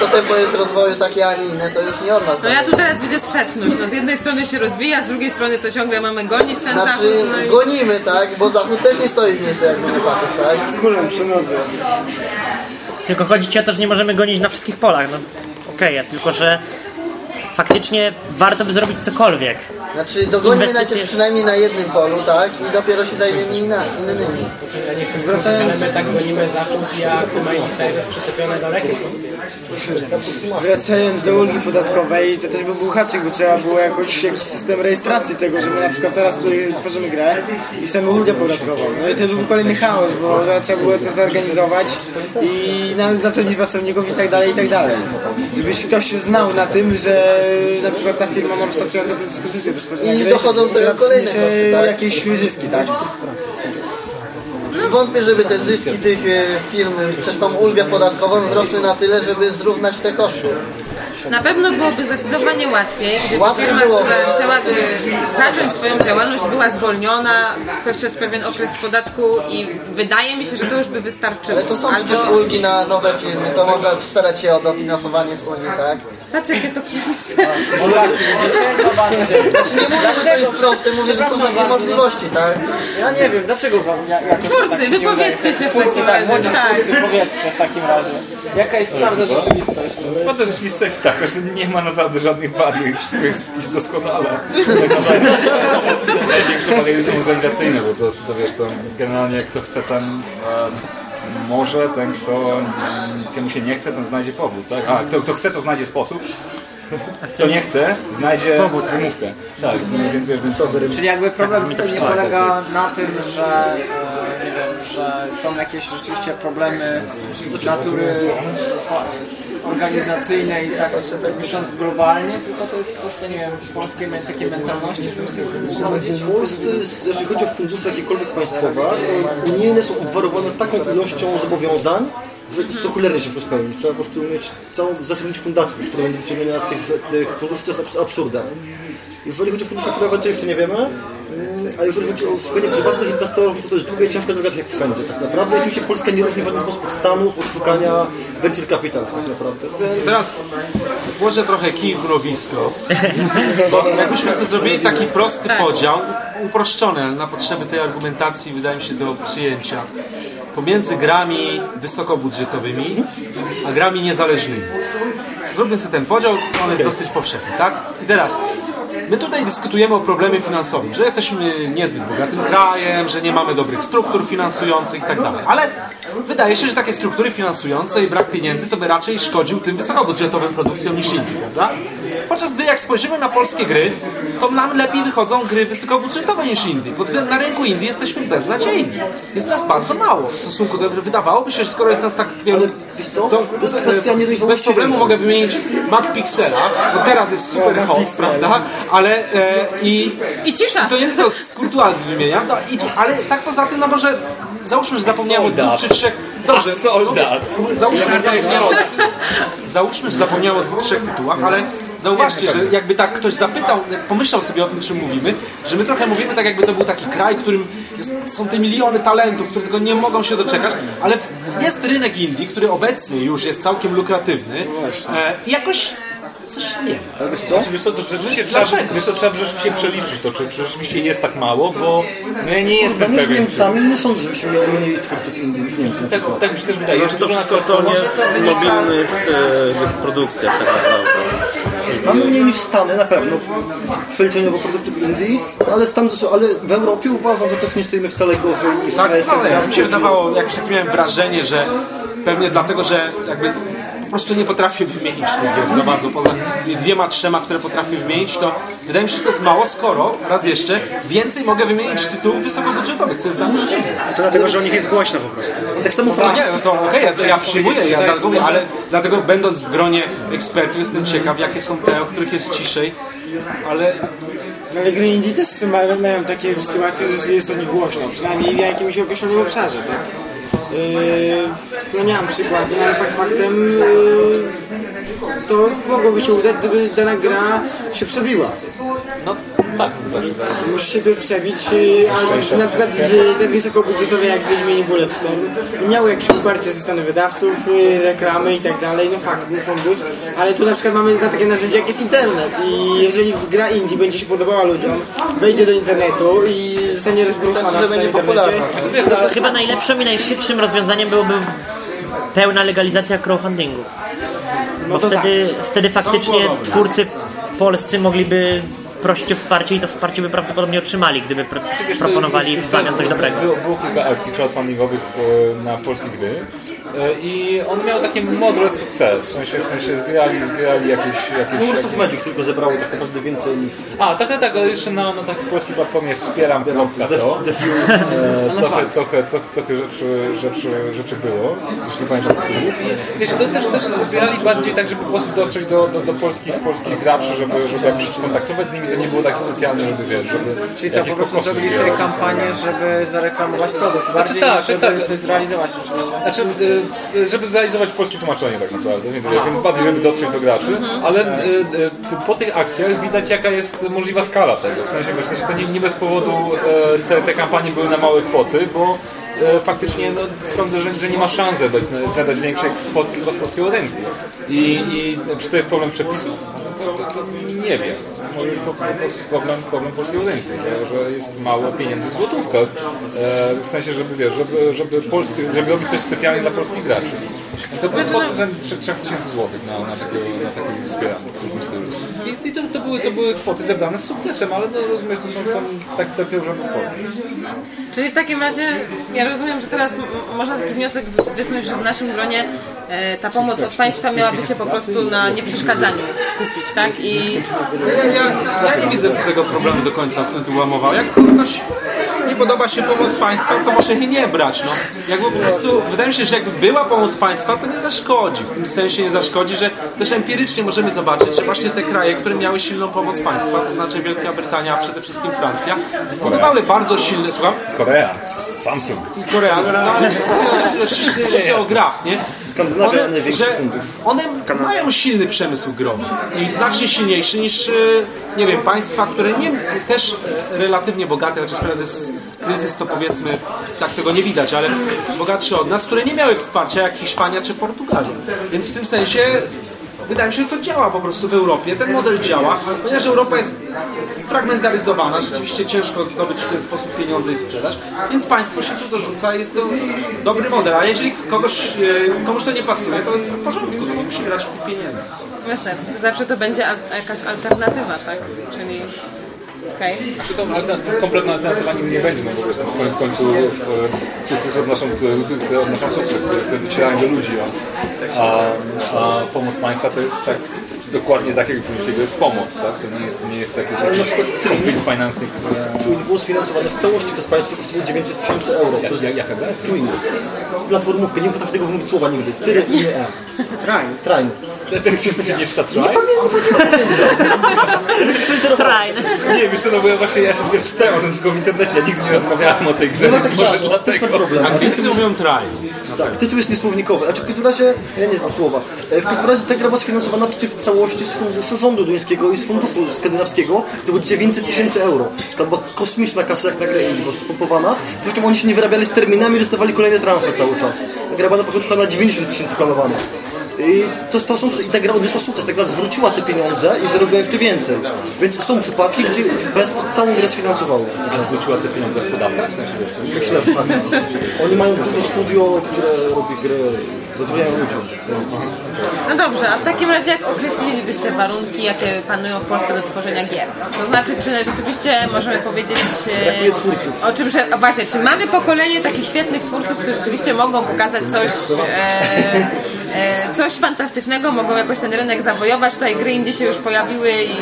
Speaker 6: To tempo jest rozwoju takie, a nie inne, to już nie od nas.
Speaker 1: No ja tu teraz widzę sprzeczność. No z jednej strony się rozwija, z drugiej strony to ciągle mamy gonić ten
Speaker 6: Znaczy,
Speaker 1: zachód. No i...
Speaker 6: gonimy, tak? Bo Zachód też nie stoi w miejscu, jakby nie patrzeć, tak?
Speaker 8: Z kulą przy nodze.
Speaker 3: Tylko chodzi ci o to, że nie możemy gonić na wszystkich polach. No okej, a tylko że faktycznie warto by zrobić cokolwiek.
Speaker 6: Znaczy, dogonimy
Speaker 3: Inwestycje-
Speaker 6: najpierw przynajmniej na jednym polu, tak? I dopiero się zajmiemy inna, innymi.
Speaker 7: Ja nie chcę wracać, ale my tak gonimy jak Miley Cyrus przyczepione do reklam.
Speaker 8: Wracając do ulgi podatkowej, to też by był haczyk, bo trzeba było jakoś, jakiś system rejestracji tego, że my na przykład teraz tutaj tworzymy grę i chcemy ulgę podatkową. No i to był kolejny chaos, bo trzeba było to zorganizować i na- zatrudnić pracowników i tak dalej, i tak dalej. Żeby się ktoś znał na tym, że na przykład ta firma ma wystarczającą dyspozycję do
Speaker 6: I dochodzą do tego kolejne koszty, tak?
Speaker 8: jakieś zyski, tak?
Speaker 6: Wątpię, żeby te zyski tych e, firm przez tą ulgę podatkową wzrosły na tyle, żeby zrównać te koszty.
Speaker 1: Na pewno byłoby zdecydowanie łatwiej, gdyby
Speaker 6: Łatwiej
Speaker 1: firma,
Speaker 6: byłoby.
Speaker 1: która chciałaby zacząć swoją działalność, była zwolniona przez pewien okres z podatku i wydaje mi się, że to już by wystarczyło.
Speaker 6: Ale to są przecież ulgi na nowe firmy, to można starać się o dofinansowanie z Unii, tak?
Speaker 1: Patrz jakie to proste.
Speaker 7: Widzicie? Zobaczcie.
Speaker 6: Znaczy nie mówię, że to jest proste, mówię, że są takie
Speaker 7: bardzo.
Speaker 6: możliwości, tak?
Speaker 7: Ja nie wiem, dlaczego wam... Ja, ja
Speaker 1: Twórcy,
Speaker 7: tak
Speaker 1: wypowiedzcie się w
Speaker 7: Twórcy,
Speaker 1: takim
Speaker 7: tak,
Speaker 1: razie,
Speaker 7: młodzi
Speaker 1: tak.
Speaker 7: twórcy, powiedzcie w takim razie. Jaka jest twarda rzeczywistość?
Speaker 11: Twarda rzeczywistość taka, że nie ma naprawdę żadnych barier i wszystko jest jest doskonale. Tak Największe bariery są organizacyjne po prostu, to wiesz, to generalnie kto chce tam może ten, kto mm, temu się nie chce, ten znajdzie powód, tak? A kto, kto chce, to znajdzie sposób. Kto nie chce, znajdzie wymówkę. Tak, no, więc wiesz, więc...
Speaker 7: Czyli jakby problem tutaj nie polega na tym, że, e, że są jakieś rzeczywiście problemy natury o- organizacyjnej, tak myśląc globalnie, tylko to jest kwestia, nie wiem, polskiej takiej mentalności, żeby
Speaker 9: jest- jeżeli chodzi o fundusze jakiekolwiek państwowe, unijne są obwarowane taką ilością zobowiązań, że jest to cholernie się spełnić. Trzeba po prostu mieć całą, zatrudnić fundację, która będzie wyciągnięcia tych, tych funduszy, to jest abs- absurdem. Jeżeli chodzi o fundusze krajowe, to jeszcze nie wiemy, Mm, a jeżeli chodzi o szukanie prywatnych inwestorów, to to jest długa i ciężka droga, tak jak wszędzie tak naprawdę. I oczywiście Polska nie różni w żaden sposób od Stanów, od szukania venture capitals tak naprawdę. Więc
Speaker 2: Teraz włożę trochę kij w mrowisko, bo jakbyśmy sobie zrobili taki prosty podział, uproszczony, ale na potrzeby tej argumentacji wydaje mi się do przyjęcia, pomiędzy grami wysokobudżetowymi, a grami niezależnymi. Zróbmy sobie ten podział, on jest dosyć powszechny, tak? I teraz, my tutaj dyskutujemy o problemie finansowym, że jesteśmy niezbyt bogatym krajem, że nie mamy dobrych struktur finansujących i tak dalej, ale wydaje się, że takie struktury finansujące i brak pieniędzy to by raczej szkodził tym wysokobudżetowym produkcjom niż innym, prawda? Podczas gdy jak spojrzymy na polskie gry, to nam lepiej wychodzą gry wysokobudżetowe niż Indii. Pod względem na rynku Indii jesteśmy beznadziejni. Jest nas bardzo mało w stosunku do... Wydawałoby się, że skoro jest nas tak wielu... To,
Speaker 9: To
Speaker 2: bez problemu mogę wymienić Mac Pixela, bo teraz jest super hot, prawda? Ale e, i...
Speaker 1: I cisza.
Speaker 2: I to nie tylko z kurtuazji wymieniam, no, i, ale tak poza tym, no może załóżmy, że zapomniałem o dwóch czy trzech... Dobrze,
Speaker 11: A soldat.
Speaker 2: Załóżmy, że zapomniałem, załóżmy, że zapomniałem o dwóch, trzech tytułach, ale zauważcie, że jakby tak ktoś zapytał, pomyślał sobie o tym, czym mówimy, że my trochę mówimy tak, jakby to był taki kraj, w którym jest, są te miliony talentów, które tego nie mogą się doczekać, ale jest rynek Indii, który obecnie już jest całkiem lukratywny e, i jakoś coś nie.
Speaker 9: Ale wiesz co?
Speaker 11: Wiesz co, to rzeczywiście trzeba,
Speaker 2: dlaczego?
Speaker 11: wiesz co, trzeba rzeczywiście przeliczyć to, czy, czy rzeczywiście jest tak mało, bo no ja nie jestem
Speaker 9: z
Speaker 11: pewien. Czy,
Speaker 9: Niemcami nie sądzę, żebyśmy mieli mniej twórców Indii niż Niemcy
Speaker 11: tak, tak mi się też wydaje.
Speaker 12: Znaczy to wszystko to nie w mobilnych e, produkcjach tak naprawdę.
Speaker 9: Mamy mniej niż Stany na pewno przeliczeniowo produktów Indii, ale, Stan, ale w Europie uważam, że też nie stoimy wcale gorzej niż
Speaker 2: Tak,
Speaker 9: kraje
Speaker 2: ale mi się wydawało, jakoś tak miałem wrażenie, że pewnie dlatego, że jakby po prostu nie potrafię wymienić tych gier za bardzo. Poza dwiema, trzema, które potrafię wymienić, to wydaje mi się, że to jest mało, skoro, raz jeszcze, więcej mogę wymienić tytułów wysokobudżetowych, co jest dla mnie dziwne.
Speaker 4: To dlatego, że o nich jest głośno po prostu.
Speaker 9: Tak samo
Speaker 2: No nie, no to okej, ja, to ja przyjmuję, ja mówię, ale dlatego będąc w gronie ekspertów jestem ciekaw, jakie są te, o których jest ciszej, ale
Speaker 8: No ale gry indie też mają, mają takie sytuacje, że jest to niegłośno, przynajmniej w jakimś określonym obszarze, tak? Yy, no nie mam przykładu, ale fakt faktem yy, to mogłoby się udać, gdyby dana gra się przebiła.
Speaker 11: No tak, zawsze tak.
Speaker 8: Musisz się pierw przebić, yy, ale na przykład yy, te wysokobudżetowe jak Wiedźmin i Bulletstorm miały jakieś wsparcie ze strony wydawców, yy, reklamy i tak dalej, no fakt, był fundusz, ale tu na przykład mamy na takie narzędzie jak jest internet i jeżeli gra indie będzie się podobała ludziom, wejdzie do internetu i zostanie rozbruszona
Speaker 6: Znaczy, że będzie popularna.
Speaker 3: To chyba najlepszym i najszybszym rozwiązaniem byłoby pełna legalizacja crowdfundingu. Bo
Speaker 8: No to
Speaker 3: wtedy, wtedy faktycznie twórcy polscy mogliby prosić o wsparcie i to wsparcie by prawdopodobnie otrzymali, gdyby
Speaker 11: co,
Speaker 3: proponowali w zamian coś dobrego.
Speaker 11: Było, było kilka akcji crowdfundingowych e, na polskie gry i one miały takie moderate sukces, w sensie, w sensie zbierali, zbierali jakieś... jakieś,
Speaker 9: Words
Speaker 11: jakieś...
Speaker 9: Magic tylko zebrało tak naprawdę więcej niż
Speaker 11: A, tak, tak, tak, ale jeszcze na, na takiej polskiej platformie wspieram kropka to. E, trochę, trochę, trochę, trochę rzeczy, rzeczy, rzeczy było, już nie pamiętam tytułów. Wiecie, to też, też zbierali bardziej tak, żeby po prostu dotrzeć do, do, do polskich, polskich graczy, żeby, żeby się skontaktować z nimi, to nie było tak specjalne, żeby wiesz, żeby
Speaker 7: Czyli co, po prostu zrobili sobie kampanię, żeby zareklamować produkt, bardziej
Speaker 11: tak,
Speaker 7: niż żeby
Speaker 11: tak, tak.
Speaker 7: coś zrealizować rzeczywiście.
Speaker 11: Znaczy, y, żeby zrealizować polskie tłumaczenie tak naprawdę, więc, więc bardziej, żeby dotrzeć do graczy, ale y, y, po tych akcjach widać jaka jest możliwa skala tego, w sensie, w sensie to nie, nie bez powodu te, te kampanie były na małe kwoty, bo faktycznie no, sądzę, że, że nie ma szans zadać, zadać większej kwoty tylko z polskiego rynku. I, I czy to jest problem przepisów? No To, to, to nie wiem. Może jest problem, problem polskiego rynku, że, że jest mało pieniędzy w złotówkach. E, w sensie, żeby wiesz, żeby, żeby, polscy, żeby robić coś specjalnie dla polskich graczy. I to były kwoty rzędu 3000 zł na, na takiego, na takiego wspieranie. coś w tym stylu. I, i to, to, były, to były kwoty zebrane z sukcesem, ale no, rozumiesz, to są, są tak, takie rzędu kwoty.
Speaker 1: Czyli w takim razie, ja rozumiem, że teraz można taki wniosek wysnuć, że w naszym gronie e, ta pomoc od państwa miałaby się po prostu na nieprzeszkadzaniu skupić, tak? I
Speaker 2: Ja, ja, ja nie widzę tego problemu do końca, o którym tu była mowa. Jak kogoś nie podoba się pomoc państwa, to może jej nie brać. No. Jakby po prostu, wydaje mi się, że jakby była pomoc państwa, to nie zaszkodzi. W tym sensie nie zaszkodzi, że też empirycznie możemy zobaczyć, że właśnie te kraje, które miały silną pomoc państwa, to znaczy Wielka Brytania, a przede wszystkim Francja, zbudowały bardzo silne, słucham?
Speaker 11: Korea, Samsung.
Speaker 2: Korea, chodzi o grach, nie?
Speaker 9: Skandynawia
Speaker 2: One, że one mają silny przemysł growy i znacznie silniejszy niż, e, nie wiem, państwa, które nie, też relatywnie bogate, chociaż teraz jest kryzys, to powiedzmy, tak tego nie widać, ale bogatsze od nas, które nie miały wsparcia jak Hiszpania czy Portugalia. Więc w tym sensie Wydaje mi się, że to działa po prostu w Europie. Ten model działa, ponieważ Europa jest sfragmentaryzowana, rzeczywiście ciężko zdobyć w ten sposób pieniądze i sprzedać, więc państwo się tu dorzuca jest to dobry model. A jeżeli kogoś, e, komuś to nie pasuje, to jest w porządku, to nie musi brać tych pieniędzy.
Speaker 1: Jasne, zawsze to będzie al- jakaś alternatywa, tak? Czyli... Okej.
Speaker 11: Czy to alternatywa, kompletna alternatywa nigdy nie będzie, no bo wiesz, no, koniec końców e, sukces odnoszą, odnoszą sukces, docierają do ludzi, a, a, a pomoc państwa to jest tak dokładnie tak, jak to jest pomoc, tak? To nie jest, nie jest jakieś, complete financing.
Speaker 9: Czujnik był sfinansowany w całości przez państwo kosztuje 900 tysięcy euro. Przez
Speaker 11: Ja, ja chyba.
Speaker 9: Czujnik. Platformówkę, nie potrafię tego wymówić słowa nigdy. Tyle i nie e.
Speaker 4: Train.
Speaker 9: Train.
Speaker 11: Ten się nie wstatraj?
Speaker 3: Train.
Speaker 11: Nie, wiesz co, no bo ja właśnie ja się ja czytałem o tym tylko w internecie, ja nigdy nie rozmawiałem o tej grze,
Speaker 9: No tak
Speaker 11: może
Speaker 9: jest
Speaker 11: dlatego.
Speaker 9: problem.
Speaker 2: Anglicy mówią try.
Speaker 9: Tak, tytuł jest niesłownikowy. Znaczy w każdym razie, ja nie znam słowa. E, W każdym razie ta gra była sfinansowana w całości z funduszu rządu duńskiego i z funduszu skandynawskiego. To było 900 tysięcy euro. To była kosmiczna kasa jak na grę po prostu pompowana. Przy czym oni się nie wyrabiali z terminami, dostawali kolejne transze cały czas. Ta gra była na początku na 90 tysięcy planowana. I, to, to są, I ta gra odniosła sukces, ta gra zwróciła te pieniądze i zarobiła jeszcze więcej. Więc są przypadki, gdzie bez całą grę sfinansowało.
Speaker 11: A zwróciła te pieniądze w podatkach? W sensie,
Speaker 9: Myślę, że tak. Oni mają dużo studio, które robi gry, zatrudniają ludzi.
Speaker 1: No dobrze, a w takim razie jak określilibyście warunki, jakie panują w Polsce do tworzenia gier? To znaczy, czy rzeczywiście możemy powiedzieć
Speaker 9: Brakuje
Speaker 1: e,
Speaker 9: twórców.
Speaker 1: o czym, że, a właśnie, czy mamy pokolenie takich świetnych twórców, którzy rzeczywiście mogą pokazać coś, e, e, coś fantastycznego, mogą jakoś ten rynek zawojować? Tutaj gry indie się już pojawiły i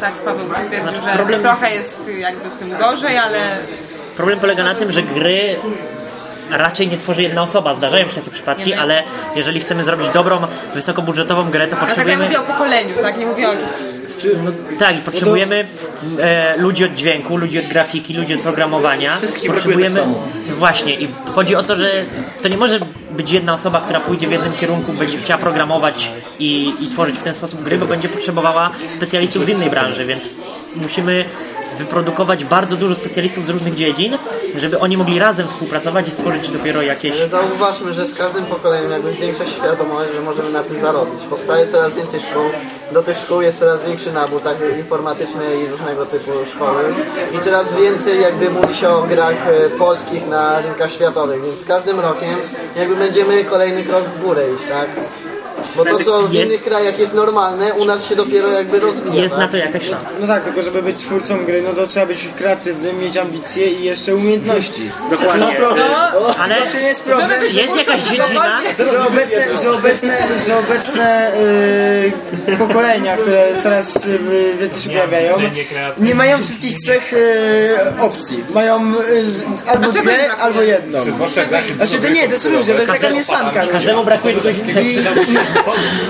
Speaker 1: tak Paweł stwierdził, że
Speaker 3: problem-
Speaker 1: trochę jest jakby z tym gorzej, ale
Speaker 3: Problem polega na tym, że gry raczej nie tworzy jedna osoba. Zdarzają się takie przypadki,
Speaker 1: no
Speaker 3: ale jeżeli chcemy zrobić dobrą, wysokobudżetową grę, to
Speaker 1: dlatego ja
Speaker 3: potrzebujemy...
Speaker 1: mówię o pokoleniu, tak? Nie mówię o jakichś
Speaker 3: No, tak, i potrzebujemy e, ludzi od dźwięku, ludzi od grafiki, ludzi od programowania.
Speaker 9: Brakuje tak.
Speaker 3: Właśnie, i chodzi o to, że to nie może być jedna osoba, która pójdzie w jednym kierunku, będzie chciała programować i, i tworzyć w ten sposób gry, bo będzie potrzebowała specjalistów z innej branży, więc musimy wyprodukować bardzo dużo specjalistów z różnych dziedzin, żeby oni mogli razem współpracować i stworzyć dopiero jakieś
Speaker 6: Zauważmy, że z każdym pokoleniem jakby zwiększa świadomość, że możemy na tym zarobić. Powstaje coraz więcej szkół, do tych szkół jest coraz większy nabór, tak informatyczny i różnego typu szkoły. I coraz więcej jakby mówi się o grach e, polskich na rynkach światowych, więc z każdym rokiem jakby będziemy kolejny krok w górę iść, tak? Bo to co w
Speaker 3: Jest-
Speaker 6: innych krajach jest normalne, u nas się dopiero jakby rozwija.
Speaker 3: jest
Speaker 6: tak?
Speaker 3: na to jakaś szansa.
Speaker 8: No tak, tylko żeby być twórcą gry, no to trzeba być kreatywnym, mieć ambicje i jeszcze umiejętności.
Speaker 4: Dokładnie.
Speaker 3: Ale
Speaker 8: To nie jest problem.
Speaker 3: Jest jakaś dziedzina,
Speaker 8: Że obecne, że obecne, że obecne yy, pokolenia, które coraz yy, więcej się pojawiają, nie mają wszystkich trzech yy, opcji. Mają yy, z- albo dwie, albo jedną. Znaczy to nie, to jest różne, to jest taka mieszanka.
Speaker 3: każdemu brakuje
Speaker 8: I,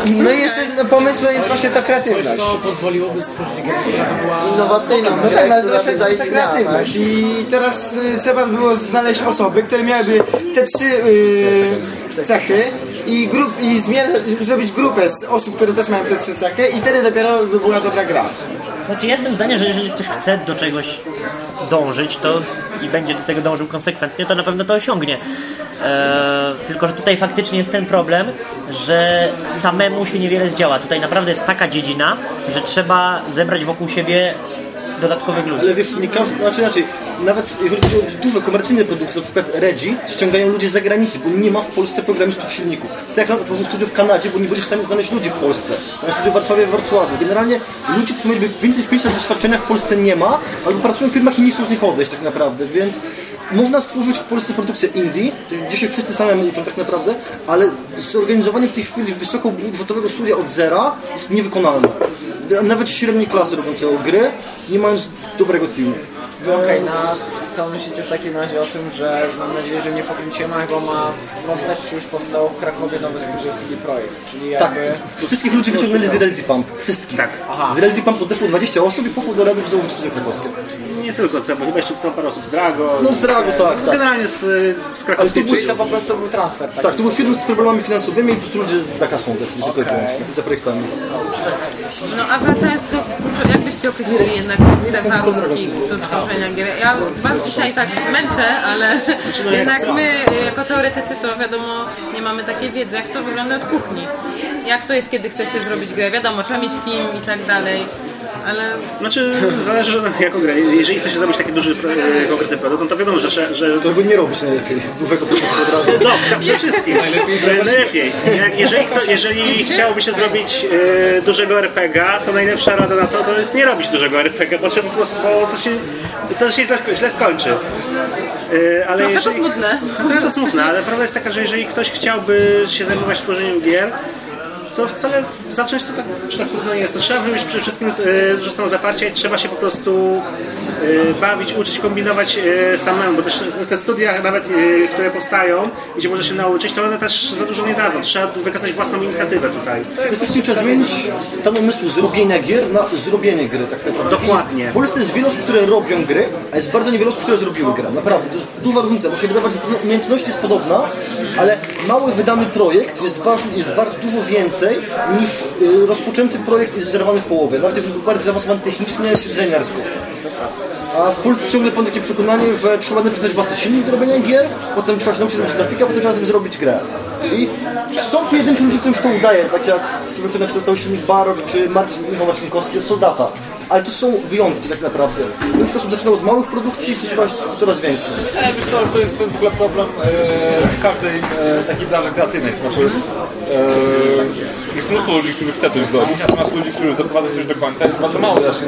Speaker 8: no i jeszcze no, pomysłem jest właśnie ta kreatywność.
Speaker 5: Co pozwoliłoby stworzyć grę, która by była...
Speaker 6: Innowacyjną
Speaker 8: No tak, ale to właśnie jest ta
Speaker 6: zaistniała. Tak?
Speaker 8: kreatywność i teraz y, trzeba było znaleźć osoby, które miałyby te trzy y, cechy i, grup, i zrobić grupę z osób, które też mają te trzy cechy i wtedy dopiero by była dobra gra.
Speaker 3: Znaczy, jestem zdania, że jeżeli ktoś chce do czegoś dążyć, to i będzie do tego dążył konsekwentnie, to na pewno to osiągnie. Eee, tylko, że tutaj faktycznie jest ten problem, że samemu się niewiele zdziała. Tutaj naprawdę jest taka dziedzina, że trzeba zebrać wokół siebie dodatkowych ludzi.
Speaker 9: Ale wiesz, nie każdy, znaczy inaczej, nawet jeżeli chodzi o duże komercyjne produkcje, na przykład Regi, ściągają ludzie z zagranicy, bo nie ma w Polsce programistów silników. Tak jak otworzył studio w Kanadzie, bo nie byli w stanie znaleźć ludzi w Polsce. Mają studio w Warszawie, w Wrocławiu. Generalnie ludzi, którzy mieliby więcej niż 5 lat doświadczenia w Polsce nie ma, albo pracują w firmach i nie chcą z nich odejść tak naprawdę, więc można stworzyć w Polsce produkcję indie, gdzie się wszyscy samemu uczą tak naprawdę, ale zorganizowanie w tej chwili wysokobudżetowego studia od zera jest niewykonalne. Nawet średniej klasy robiące gry, nie mając dobrego teamu.
Speaker 7: Okej, no co myślicie w takim razie o tym, że mam nadzieję, że nie pokręciłem, chyba ma powstać, czy już powstało w Krakowie nowe studio CD Projekt, czyli
Speaker 9: Tak,
Speaker 7: jakby...
Speaker 9: wszystkich ludzi wyciągnęli z Reality Pump. Wszystkich. Tak. Z Reality Pump odeszło 20 osób i poszło do rady w założyć studio krakowskie.
Speaker 4: Nie tylko, co, bo chyba jeszcze tam parę osób z Drago.
Speaker 9: No z Drago, tak, tak.
Speaker 4: Generalnie z, z
Speaker 9: Ale
Speaker 4: krakowskiej
Speaker 9: to był-
Speaker 7: to po prostu był transfer taki.
Speaker 9: Tak, to firmy z problemami finansowymi i po prostu ludzie za kasą też, tylko i wyłącznie, za projektami.
Speaker 1: No a wracając do kurczę, jak byście określili jednak te warunki do tworzenia gier? Ja was dzisiaj tak męczę, ale jednak my jako teoretycy to wiadomo nie mamy takiej wiedzy, jak to wygląda od kuchni. Jak to jest, kiedy chce się zrobić grę? Wiadomo, trzeba mieć team i tak dalej, ale
Speaker 4: Znaczy, zależy jako grę. Jeżeli chce się zrobić taki duży e, konkretny produkt, no to wiadomo, że... że...
Speaker 9: To by nie robić najlepiej, dużego produktu od razu.
Speaker 4: No, tak, przede wszystkim. Najlepiej. Jak, jeżeli, kto, jeżeli chciałoby się zrobić e, dużego RPG, to najlepsza rada na to, to jest nie robić dużego RPG, bo, się po prostu, bo to się, to się źle, źle skończy. E, ale
Speaker 1: trochę to
Speaker 4: jeżeli,
Speaker 1: smutne.
Speaker 4: Trochę to smutne, ale prawda jest taka, że jeżeli ktoś chciałby się zajmować tworzeniem gier, to wcale zacząć to tak, czy tak trudno nie jest. To trzeba wyjść przede wszystkim e, dużo samozaparcia i trzeba się po prostu e, bawić, uczyć, kombinować e, samemu, bo też te studia nawet, które powstają, gdzie może się nauczyć, to one też za dużo nie dadzą. Trzeba wykazać własną inicjatywę tutaj.
Speaker 9: Przede wszystkim trzeba zmienić stan umysłu zrobienia gier na zrobienie gry, tak naprawdę.
Speaker 4: Dokładnie.
Speaker 9: W Polsce jest wiele osób, które robią gry, a jest bardzo niewiele osób, które zrobiły grę. Naprawdę, to jest duża różnica, bo się wydawać, że umiejętność jest podobna, ale mały wydany projekt jest, jest wart dużo więcej niż y, rozpoczęty projekt jest zerwany w połowie. Nawet jeżeli był bardziej zaawansowany technicznie czy designersko. A w Polsce ciągle pan takie przekonanie, że trzeba napisać własny silnik do robienia gier, potem trzeba się nauczyć robić grafikę, potem trzeba tym zrobić grę. I są pojedynczy ludzie, którym się to udaje, tak jak człowiek, który napisał silnik Barok, czy Marcin Michał Marcinkowski od Soldata. Ale to są wyjątki tak naprawdę. Większość osób zaczyna od małych produkcji i się coraz większych.
Speaker 11: Ale wiesz co, to jest, to jest w ogóle problem e, w każdej e, takiej branży kreatywnej. Znaczy, e, jest mnóstwo ludzi, którzy chce coś zrobić, natomiast ludzi, którzy doprowadzą coś do końca jest bardzo mało. Znaczy,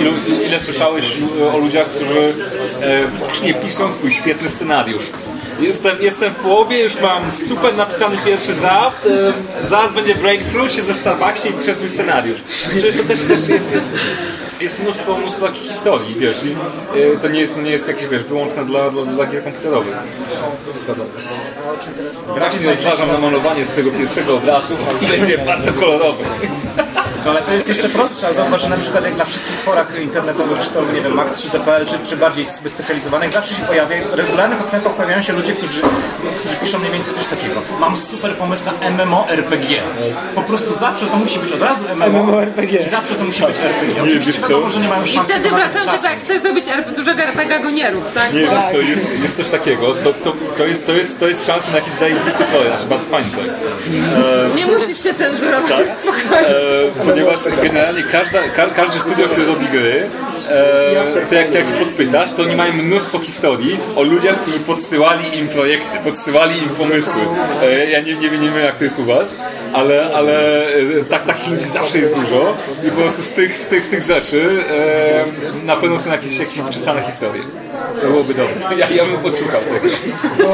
Speaker 11: ile, ile słyszałeś e, o ludziach, którzy e, faktycznie piszą swój świetny scenariusz. Jestem, jestem w połowie, już mam super napisany pierwszy draft, e, zaraz będzie breakthrough, siedzę w Starbucksie i piszę swój scenariusz. Przecież to też, też jest, jest, jest mnóstwo, mnóstwo takich historii, wiesz, i e, to nie jest, nie jest jakieś, wiesz, wyłączne dla, dla, dla gier komputerowych. Zgadzam. Raczej rozważam na malowanie swojego pierwszego obrazu i będzie bardzo kolorowy.
Speaker 10: No, ale to jest jeszcze prostsze. Zauważ, że na przykład jak na wszystkich forach internetowych, czy to nie wiem, Max 3DPL, czy, czy bardziej wyspecjalizowanych, zawsze się pojawia, w regularnych odstępach pojawiają się ludzie, którzy, którzy piszą mniej więcej coś takiego. Mam super pomysł na MMORPG. Po prostu zawsze to musi być od razu MMO,
Speaker 8: MMORPG.
Speaker 10: i zawsze to musi być RPG. Oczywiście
Speaker 11: wiesz co?
Speaker 10: wiadomo, że nie mają
Speaker 1: I
Speaker 10: szans
Speaker 1: wtedy
Speaker 10: tego
Speaker 1: wracam do tego,
Speaker 10: zacząć.
Speaker 1: jak chcesz zrobić RP, dużego RPG, go nie rób, tak?
Speaker 11: Nie,
Speaker 1: Bo
Speaker 11: wiesz co, jest, jest coś takiego, to, to, to, jest, to, jest, to jest szansa na jakiś zajebisty projekt, znaczy bardzo fajny projekt.
Speaker 1: nie musisz się cenzurować,
Speaker 11: Tak.
Speaker 1: spokojnie.
Speaker 11: E, ponieważ generalnie każda, ka, każde studio, które robi gry, e, to jak, jak się podpytasz, to oni mają mnóstwo historii o ludziach, którzy podsyłali im projekty, podsyłali im pomysły. E, ja nie, nie, nie wiem jak to jest u was, ale, ale e, tak, takich ludzi zawsze jest dużo i po prostu z tych, z tych, z tych rzeczy e, na pewno są jakieś, jakieś wczesane historie. To byłoby dobre. <laughs> Ja, ja bym posłuchał tego.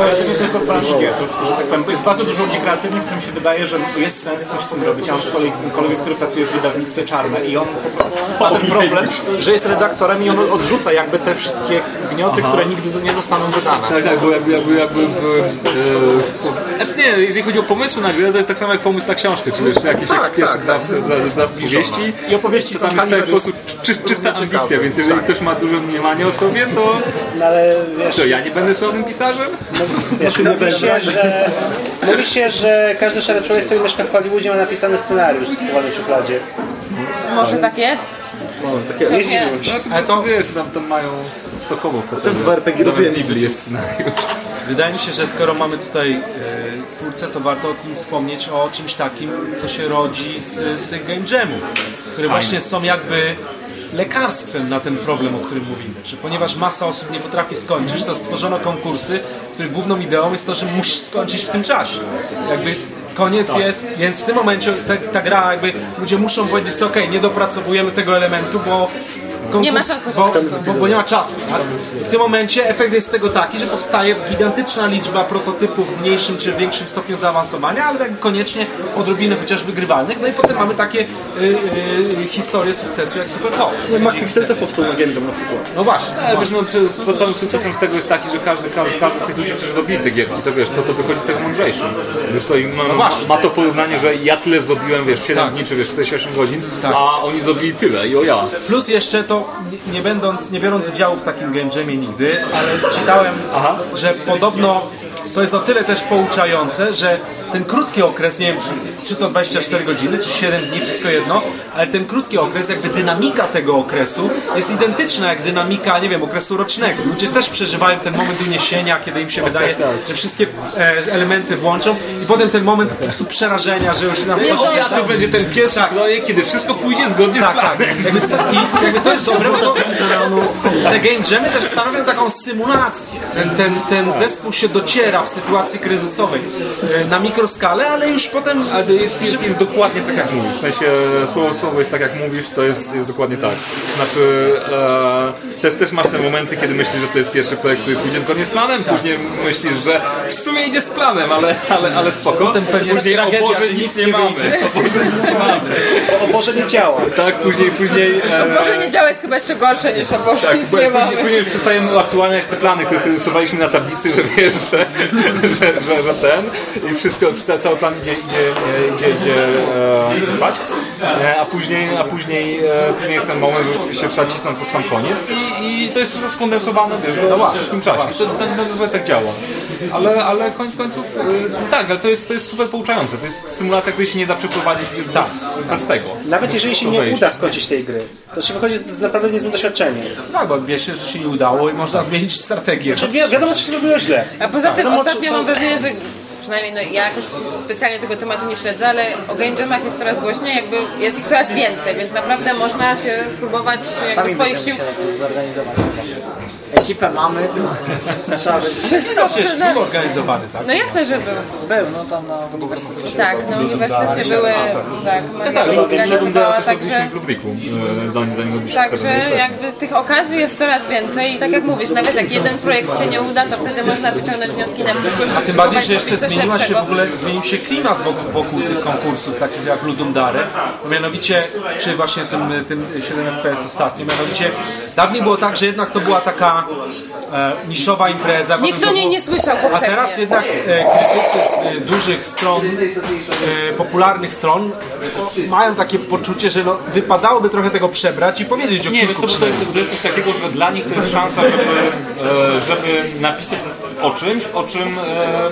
Speaker 10: Ale to nie tylko gier, to, że tak powiem, bo jest bardzo dużo ludzi kreatywnych, którym się wydaje, że jest sens coś z tym robić. Ja mam z kolei kolegę, który pracuje w wydawnictwie czarne i on po prostu ma ten problem, że jest redaktorem i on odrzuca jakby te wszystkie gnioty, które nigdy nie zostaną wydane.
Speaker 11: Tak, tak, bo jakby, jakby, jakby w, e, w, Znaczy nie, jeżeli chodzi o pomysły na grę, to jest tak samo jak pomysł na książkę, czyli jeszcze jakiś,
Speaker 10: Tak,
Speaker 11: pierwszy
Speaker 10: tak,
Speaker 11: draft,
Speaker 10: tak.
Speaker 11: draft powieści.
Speaker 10: I opowieści
Speaker 11: to
Speaker 10: są
Speaker 11: tam jest w ten sposób czy, czysta ambicja, więc jeżeli
Speaker 10: Tak.
Speaker 11: ktoś ma duże mniemanie o sobie, to
Speaker 8: No ale wiesz,
Speaker 11: co, ja nie będę sławnym pisarzem?
Speaker 8: wiesz mówi, się, że, mówi się, że każdy szary człowiek, który mieszka w Hollywoodzie ma napisany scenariusz schowany w szufladzie.
Speaker 1: Może tak jest?
Speaker 8: Nie zdziwił się.
Speaker 11: Znaczy, ale to wiesz, tam, tam mają stokową
Speaker 9: Też dwa RPG robiłem.
Speaker 11: w Biblii jest scenariusz.
Speaker 2: Wydaje mi się, że skoro mamy tutaj e, twórcę, to warto o tym wspomnieć, o czymś takim, co się rodzi z, z tych game jamów, które właśnie są jakby lekarstwem na ten problem, o którym mówimy. Że ponieważ masa osób nie potrafi skończyć, to stworzono konkursy, których główną ideą jest to, że musisz skończyć w tym czasie. Jakby koniec jest, więc w tym momencie ta, ta gra jakby ludzie muszą powiedzieć, ok, nie dopracowujemy tego elementu, bo konkurs,
Speaker 1: Nie ma czasu.
Speaker 2: Bo, bo, bo nie ma czasu. tak? W tym momencie efekt jest tego taki, że powstaje gigantyczna liczba prototypów w mniejszym czy większym stopniu zaawansowania, ale koniecznie odrobinę chociażby grywalnych. No i potem mamy takie y, y, historie sukcesu jak Super Hot.
Speaker 9: No, Mac Pixel też powstał agentem na przykład.
Speaker 2: No właśnie.
Speaker 11: Ale wiesz, no, podstawowym sukcesem z tego jest taki, że każdy, każdy, każdy z tych ludzi, którzy robili te gierki, to wiesz, to, to wychodzi z tego mądrzejszy. Wiesz, to i ma, ma, ma to porównanie, że ja tyle zrobiłem, wiesz, w 7
Speaker 2: Tak.
Speaker 11: dni, czy wiesz, 48 godzin,
Speaker 2: Tak.
Speaker 11: a oni zrobili tyle i o ja.
Speaker 2: Plus jeszcze to, nie- nie będąc, nie biorąc udziału w takim game jamie nigdy, ale czytałem, że podobno to jest o tyle też pouczające, że ten krótki okres, nie wiem, czy, czy to 24 godziny, czy 7 dni, wszystko jedno, ale ten krótki okres, jakby dynamika tego okresu jest identyczna jak dynamika, nie wiem, okresu rocznego. Ludzie też przeżywają ten moment uniesienia, kiedy im się wydaje, że wszystkie e, elementy włączą i potem ten moment po prostu przerażenia, że już nam
Speaker 11: O ja, to będzie ten pierwszy projekt, kiedy wszystko pójdzie zgodnie
Speaker 2: tak,
Speaker 11: z
Speaker 2: tak.
Speaker 11: planem.
Speaker 2: Jakby, co, i jakby to jest dobre, bo to, te game jamy też stanowią taką symulację. Ten, ten, ten zespół się dociera w sytuacji kryzysowej e, na mikroskalę, ale już potem...
Speaker 11: Ale to jest, jest, jest dokładnie tak jak mówisz. W sensie słowo słowo jest tak jak mówisz, to jest, jest dokładnie tak. Znaczy e, też, też masz te momenty, kiedy myślisz, że to jest pierwszy projekt, który pójdzie zgodnie z planem, później myślisz, że w sumie idzie z planem, ale, ale, ale spoko.
Speaker 2: Potem pewnie
Speaker 11: później o Boże
Speaker 2: że
Speaker 11: nic
Speaker 2: nic
Speaker 11: nie
Speaker 2: nie
Speaker 11: mamy. <laughs> O Boże, nie.
Speaker 4: O Boże działa.
Speaker 11: Tak, później, później e,
Speaker 1: Może nie działa jest chyba jeszcze gorsze niż o Boże,
Speaker 11: tak,
Speaker 1: nic
Speaker 11: bo
Speaker 1: nie
Speaker 11: później,
Speaker 1: mamy.
Speaker 11: później już przestajemy uaktualniać te plany, które sobie rysowaliśmy na tablicy, że wiesz, że, że, że, że ten i wszystko, cały plan idzie, idzie, idzie, idzie e, spać, e, a później, a później, e, później jest ten moment, że rzeczywiście trzeba cisnąć pod sam koniec i, i to jest wszystko skondensowane, wiesz, w krótkim czasie. To, ten, ten tak działa. Ale, ale koniec końców, e, tak, ale to jest, to jest super pouczające. To jest symulacja, której się nie da przeprowadzić bez, bez, bez tego.
Speaker 4: Nawet jeżeli się
Speaker 11: To
Speaker 4: nie
Speaker 11: wejść.
Speaker 4: uda skończyć tej gry, to się wychodzi z naprawdę niezłym doświadczeniem.
Speaker 2: No, bo wiesz, że się nie udało i można zmienić strategię.
Speaker 4: Znaczy, wi- wiadomo, co się zrobiło źle.
Speaker 1: A poza tym
Speaker 4: Wiadomo,
Speaker 1: ostatnio
Speaker 4: co-
Speaker 1: mam wrażenie, że przynajmniej no, ja jakoś specjalnie tego tematu nie śledzę, ale o game jamach jest coraz głośniej, jakby jest ich coraz więcej, więc naprawdę można się spróbować jakby
Speaker 7: Sami
Speaker 1: swoich sił.
Speaker 7: zorganizować. Ekipę mamy, tylko trzeba by...
Speaker 1: Wszystko
Speaker 2: Przecież
Speaker 1: przed nami.
Speaker 2: był organizowany, tak?
Speaker 1: No jasne, że był.
Speaker 7: Był, no tam na uniwersytecie.
Speaker 1: Tak, na uniwersytecie były, tak,
Speaker 11: Tak, tak,
Speaker 1: organizowała, także...
Speaker 11: e,
Speaker 1: Także jakby tych okazji jest coraz więcej i tak jak mówisz, nawet jak jeden projekt się nie uda, to wtedy można wyciągnąć wnioski na przyszłość.
Speaker 2: A tym bardziej, że jeszcze zmieniła się w ogóle, zmienił się klimat wokół, wokół tych konkursów, takich jak Ludum Dare. Mianowicie, czy właśnie tym, tym 7 FPS ostatnio, mianowicie dawniej było tak, że jednak to była taka e, niszowa impreza.
Speaker 1: Nikt o niej nie słyszał
Speaker 2: A teraz jednak e, krytycy z e, dużych stron, e, popularnych stron mają takie poczucie, że no, wypadałoby trochę tego przebrać i powiedzieć o
Speaker 11: Nie, wiesz
Speaker 2: kilku
Speaker 11: co, bo to jest, to jest coś takiego, że dla nich to jest szansa, żeby, e, żeby napisać o czymś, o czym, e,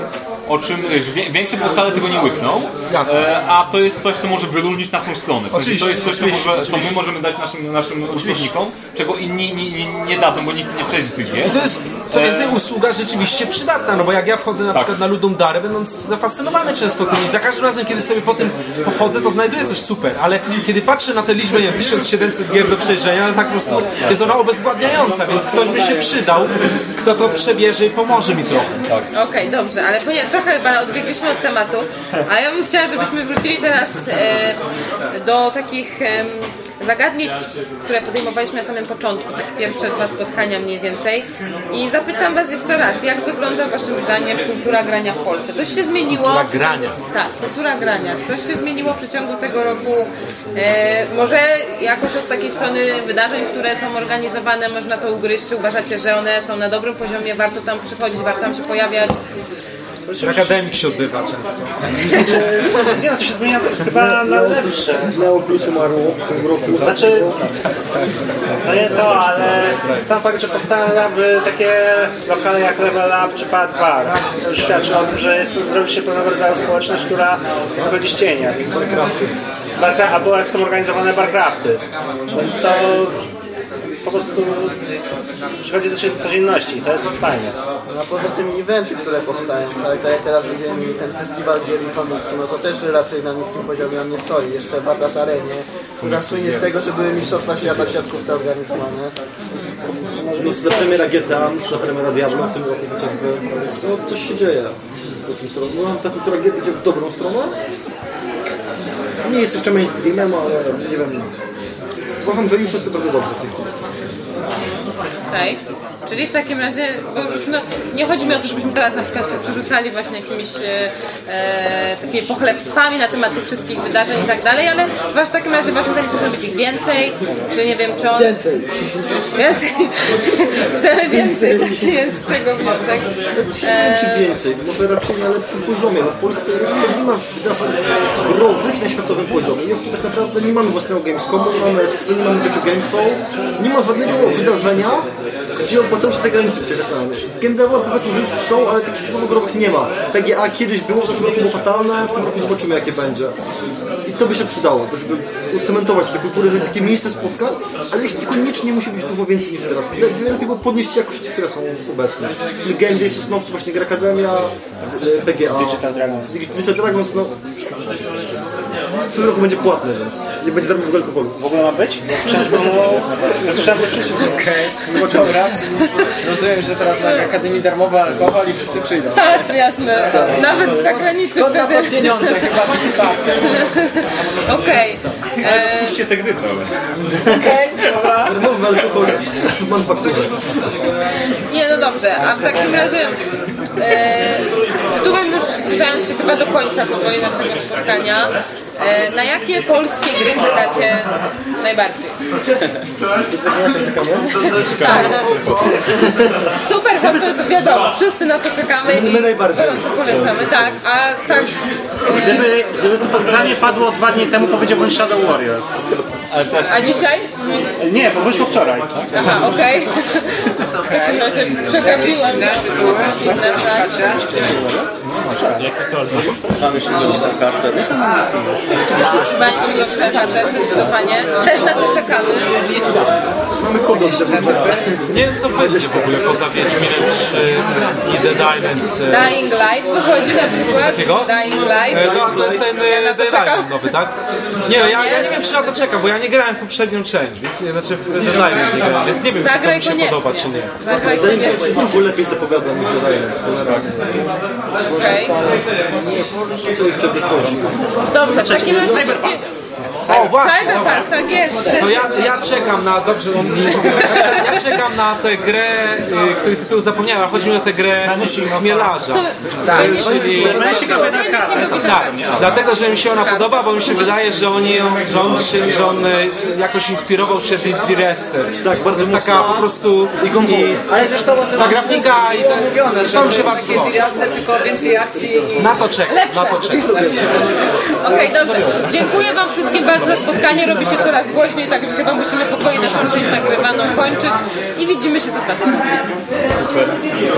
Speaker 11: o czym wiesz, wie- większe portale tego nie łykną,
Speaker 2: Jasne.
Speaker 11: e, a to jest coś, co może wyróżnić naszą stronę. W sensie,
Speaker 2: Oczywiście,
Speaker 11: to jest coś, co, może, co my możemy dać naszym, naszym użytkownikom, czego inni nie, nie, nie dadzą, bo nikt nie przejdzie tych gier.
Speaker 2: I to jest, co więcej, usługa rzeczywiście przydatna, no bo jak ja wchodzę na
Speaker 11: Tak.
Speaker 2: przykład na Ludum Dare, będąc zafascynowany często tym i za każdym razem, kiedy sobie po tym pochodzę, to znajduję coś super, ale kiedy patrzę na tę liczbę, nie wiem, 1700 gier do przejrzenia, tak po prostu jest ona obezwładniająca, więc ktoś by się przydał, kto to przebierze i pomoże mi trochę.
Speaker 1: Okej, dobrze, ale ponieważ trochę chyba odbiegliśmy od tematu, a ja bym chciała, żebyśmy wrócili teraz e, do takich zagadnień, które podejmowaliśmy na samym początku, tak pierwsze dwa spotkania mniej więcej. I zapytam Was jeszcze raz, jak wygląda Waszym zdaniem kultura grania w Polsce? Coś się zmieniło?
Speaker 2: Kultura grania.
Speaker 1: Tak, kultura grania. Coś się zmieniło w przeciągu tego roku? E, może jakoś od takiej strony wydarzeń, które są organizowane, można to ugryźć? Czy uważacie, że one są na dobrym poziomie, warto tam przychodzić, warto tam się pojawiać?
Speaker 2: Akademik się odbywa często. <laughs>
Speaker 4: Nie no, to się zmienia chyba na lepsze.
Speaker 9: Neo Plus umarło w tym roku.
Speaker 4: Znaczy, to nie to, ale sam fakt, że powstały takie lokale jak Level Up czy Pad Bar, to już świadczy o tym, że jest, robi się pewnego rodzaju społeczność, która wychodzi z cienia. Barcrafty. Barcra- albo jak są organizowane barcrafty. Więc to po prostu przychodzi do codzienności. To jest fajne.
Speaker 6: No a poza tym eventy, które powstają, tak, tak jak teraz będziemy mieli ten festiwal gier i komiksy, no to też raczej na niskim poziomie on nie stoi. Jeszcze w Atlas Arenie, która słynie z tego, że były mistrzostwa świata w siatkówce organizowane.
Speaker 9: Mix na premiera GTA, na premiera Diablo w tym roku chociażby. No, coś się dzieje. No, ta kultura gier idzie w dobrą stronę. Nie jest jeszcze mainstreamem, ale nie wiem. Uważam, że już jest to bardzo dobrze w tej chwili.
Speaker 1: Okej. Czyli w takim razie, bo już no, nie chodzi mi o to, żebyśmy teraz na przykład się przerzucali właśnie jakimiś e, e, takimi pochlebstwami na temat tych wszystkich wydarzeń i tak dalej, ale w takim razie waszym zdaniem powinno być ich więcej, czy nie wiem, czy on...
Speaker 6: Więcej.
Speaker 1: Więcej. <laughs> Chcemy więcej, taki jest z tego wniosek.
Speaker 9: Nie wiem, czy więcej, może raczej na lepszym poziomie. No w Polsce jeszcze nie ma wydawań growych na światowym poziomie. Jeszcze tak naprawdę nie mamy własnego Gamescomu, nie mamy, nie mamy takiego Game Show, nie ma żadnego wydarzenia, gdzie opłacało się za granicę przepraszamy. W Game Devo powiedzmy, że już są, ale takich typowo growych nie ma. PGA kiedyś było, w zeszłym roku było fatalne, w tym roku zobaczymy jakie będzie. I to by się przydało, to żeby ucementować tę kulturę, że takie miejsce spotkań, ale jeśli niekoniecznie musi być dużo więcej niż teraz. Le- Lepiej było podnieść jakości, które są obecne. Czyli Game Day Sosnowcy, właśnie Gra Akademia, PGA.
Speaker 4: Digital Dragons.
Speaker 9: Digital Dragons, no... W przyszłym roku będzie płatny, więc nie będzie darmo w ogóle alkoholu.
Speaker 4: W ogóle ma być? Słyszałem, że było... Słyszałem, że przeciwnie.
Speaker 7: Okej, dobra. Rozumiem, że teraz na Akademii darmowy alkohol i wszyscy przyjdą.
Speaker 1: Tak, jasne. Nawet z zagranicy
Speaker 7: Skąd na to
Speaker 1: wtedy.
Speaker 7: pieniądze? Chyba start.
Speaker 1: Okej. E,
Speaker 11: Puśćcie te gry całe.
Speaker 9: Darmowy alkohol w manufakturze.
Speaker 1: Nie, no dobrze, a w takim razie e, tytułem już zbliżając się chyba do końca powoli naszego spotkania, na jakie polskie gry czekacie najbardziej? Tak. Super, bo to jest wiadomo, wszyscy na to czekamy i
Speaker 9: My najbardziej.
Speaker 1: gorąco polecamy, tak, a tak
Speaker 4: Gdyby, gdyby to pytanie padło dwa dni temu, powiedziałbym Shadow Warrior.
Speaker 1: a dzisiaj?
Speaker 4: Nie, bo wyszło wczoraj.
Speaker 1: Aha, okej. W takim razie przegapiłam na tytuły, tak.
Speaker 12: Mamy się do kartę.
Speaker 1: Właśnie do Starter, zdecydowanie. Też na to czekamy.
Speaker 9: Mamy kod od.
Speaker 2: Nie wiem co powiedzieć w ogóle poza Wiedźminem 3 i Dead Island. e,
Speaker 1: Dying Light wychodzi na przykład.
Speaker 2: takiego?
Speaker 1: Dying Light.
Speaker 2: E, No, to jest ten
Speaker 1: Ja na
Speaker 2: e,
Speaker 1: czekam.
Speaker 2: Island nowy, tak? Nie, no, ja, ja nie wiem czy na to czekam, bo ja nie grałem w poprzednią część, więc nie, znaczy w Dead Island nie grałem, więc nie wiem czy to mi się podoba czy nie.
Speaker 1: Zagraj
Speaker 9: Wydaje mi się,
Speaker 1: koniecznie.
Speaker 9: że lepiej zapowiada niż Dead Island.
Speaker 1: Okej.
Speaker 9: Co jeszcze wychodzi?
Speaker 1: Dobrze, w takim razie...
Speaker 2: O właśnie, dobra.
Speaker 1: Cyberpunk, tak jest.
Speaker 2: To ja, ja czekam na, dobrze, no, ja, ja czekam na tę grę, y, której tytuł zapomniałem, ale chodzi mi o tę grę Chmielarza.
Speaker 1: Tak,
Speaker 2: Czyli, tak, dlatego, że mi się ona podoba, bo mi się wydaje, że on, ją, że on, się, że on y, jakoś inspirował się Direster.
Speaker 9: Tak, bardzo
Speaker 2: To jest taka
Speaker 9: mocno.
Speaker 2: po prostu
Speaker 9: I.
Speaker 7: Ale zresztą o tym
Speaker 2: ta grafika i ten,
Speaker 7: mówione, że
Speaker 2: to mi się
Speaker 7: jest
Speaker 2: bardzo.
Speaker 7: Disaster, tylko więcej akcji i
Speaker 2: Na to czekam, na to czekam.
Speaker 1: Okej, dobrze. Dziękuję Wam wszystkim bardzo za spotkanie. Robi się coraz głośniej, także chyba musimy powoli naszą część nagrywaną kończyć i widzimy się za dwa tygodnie.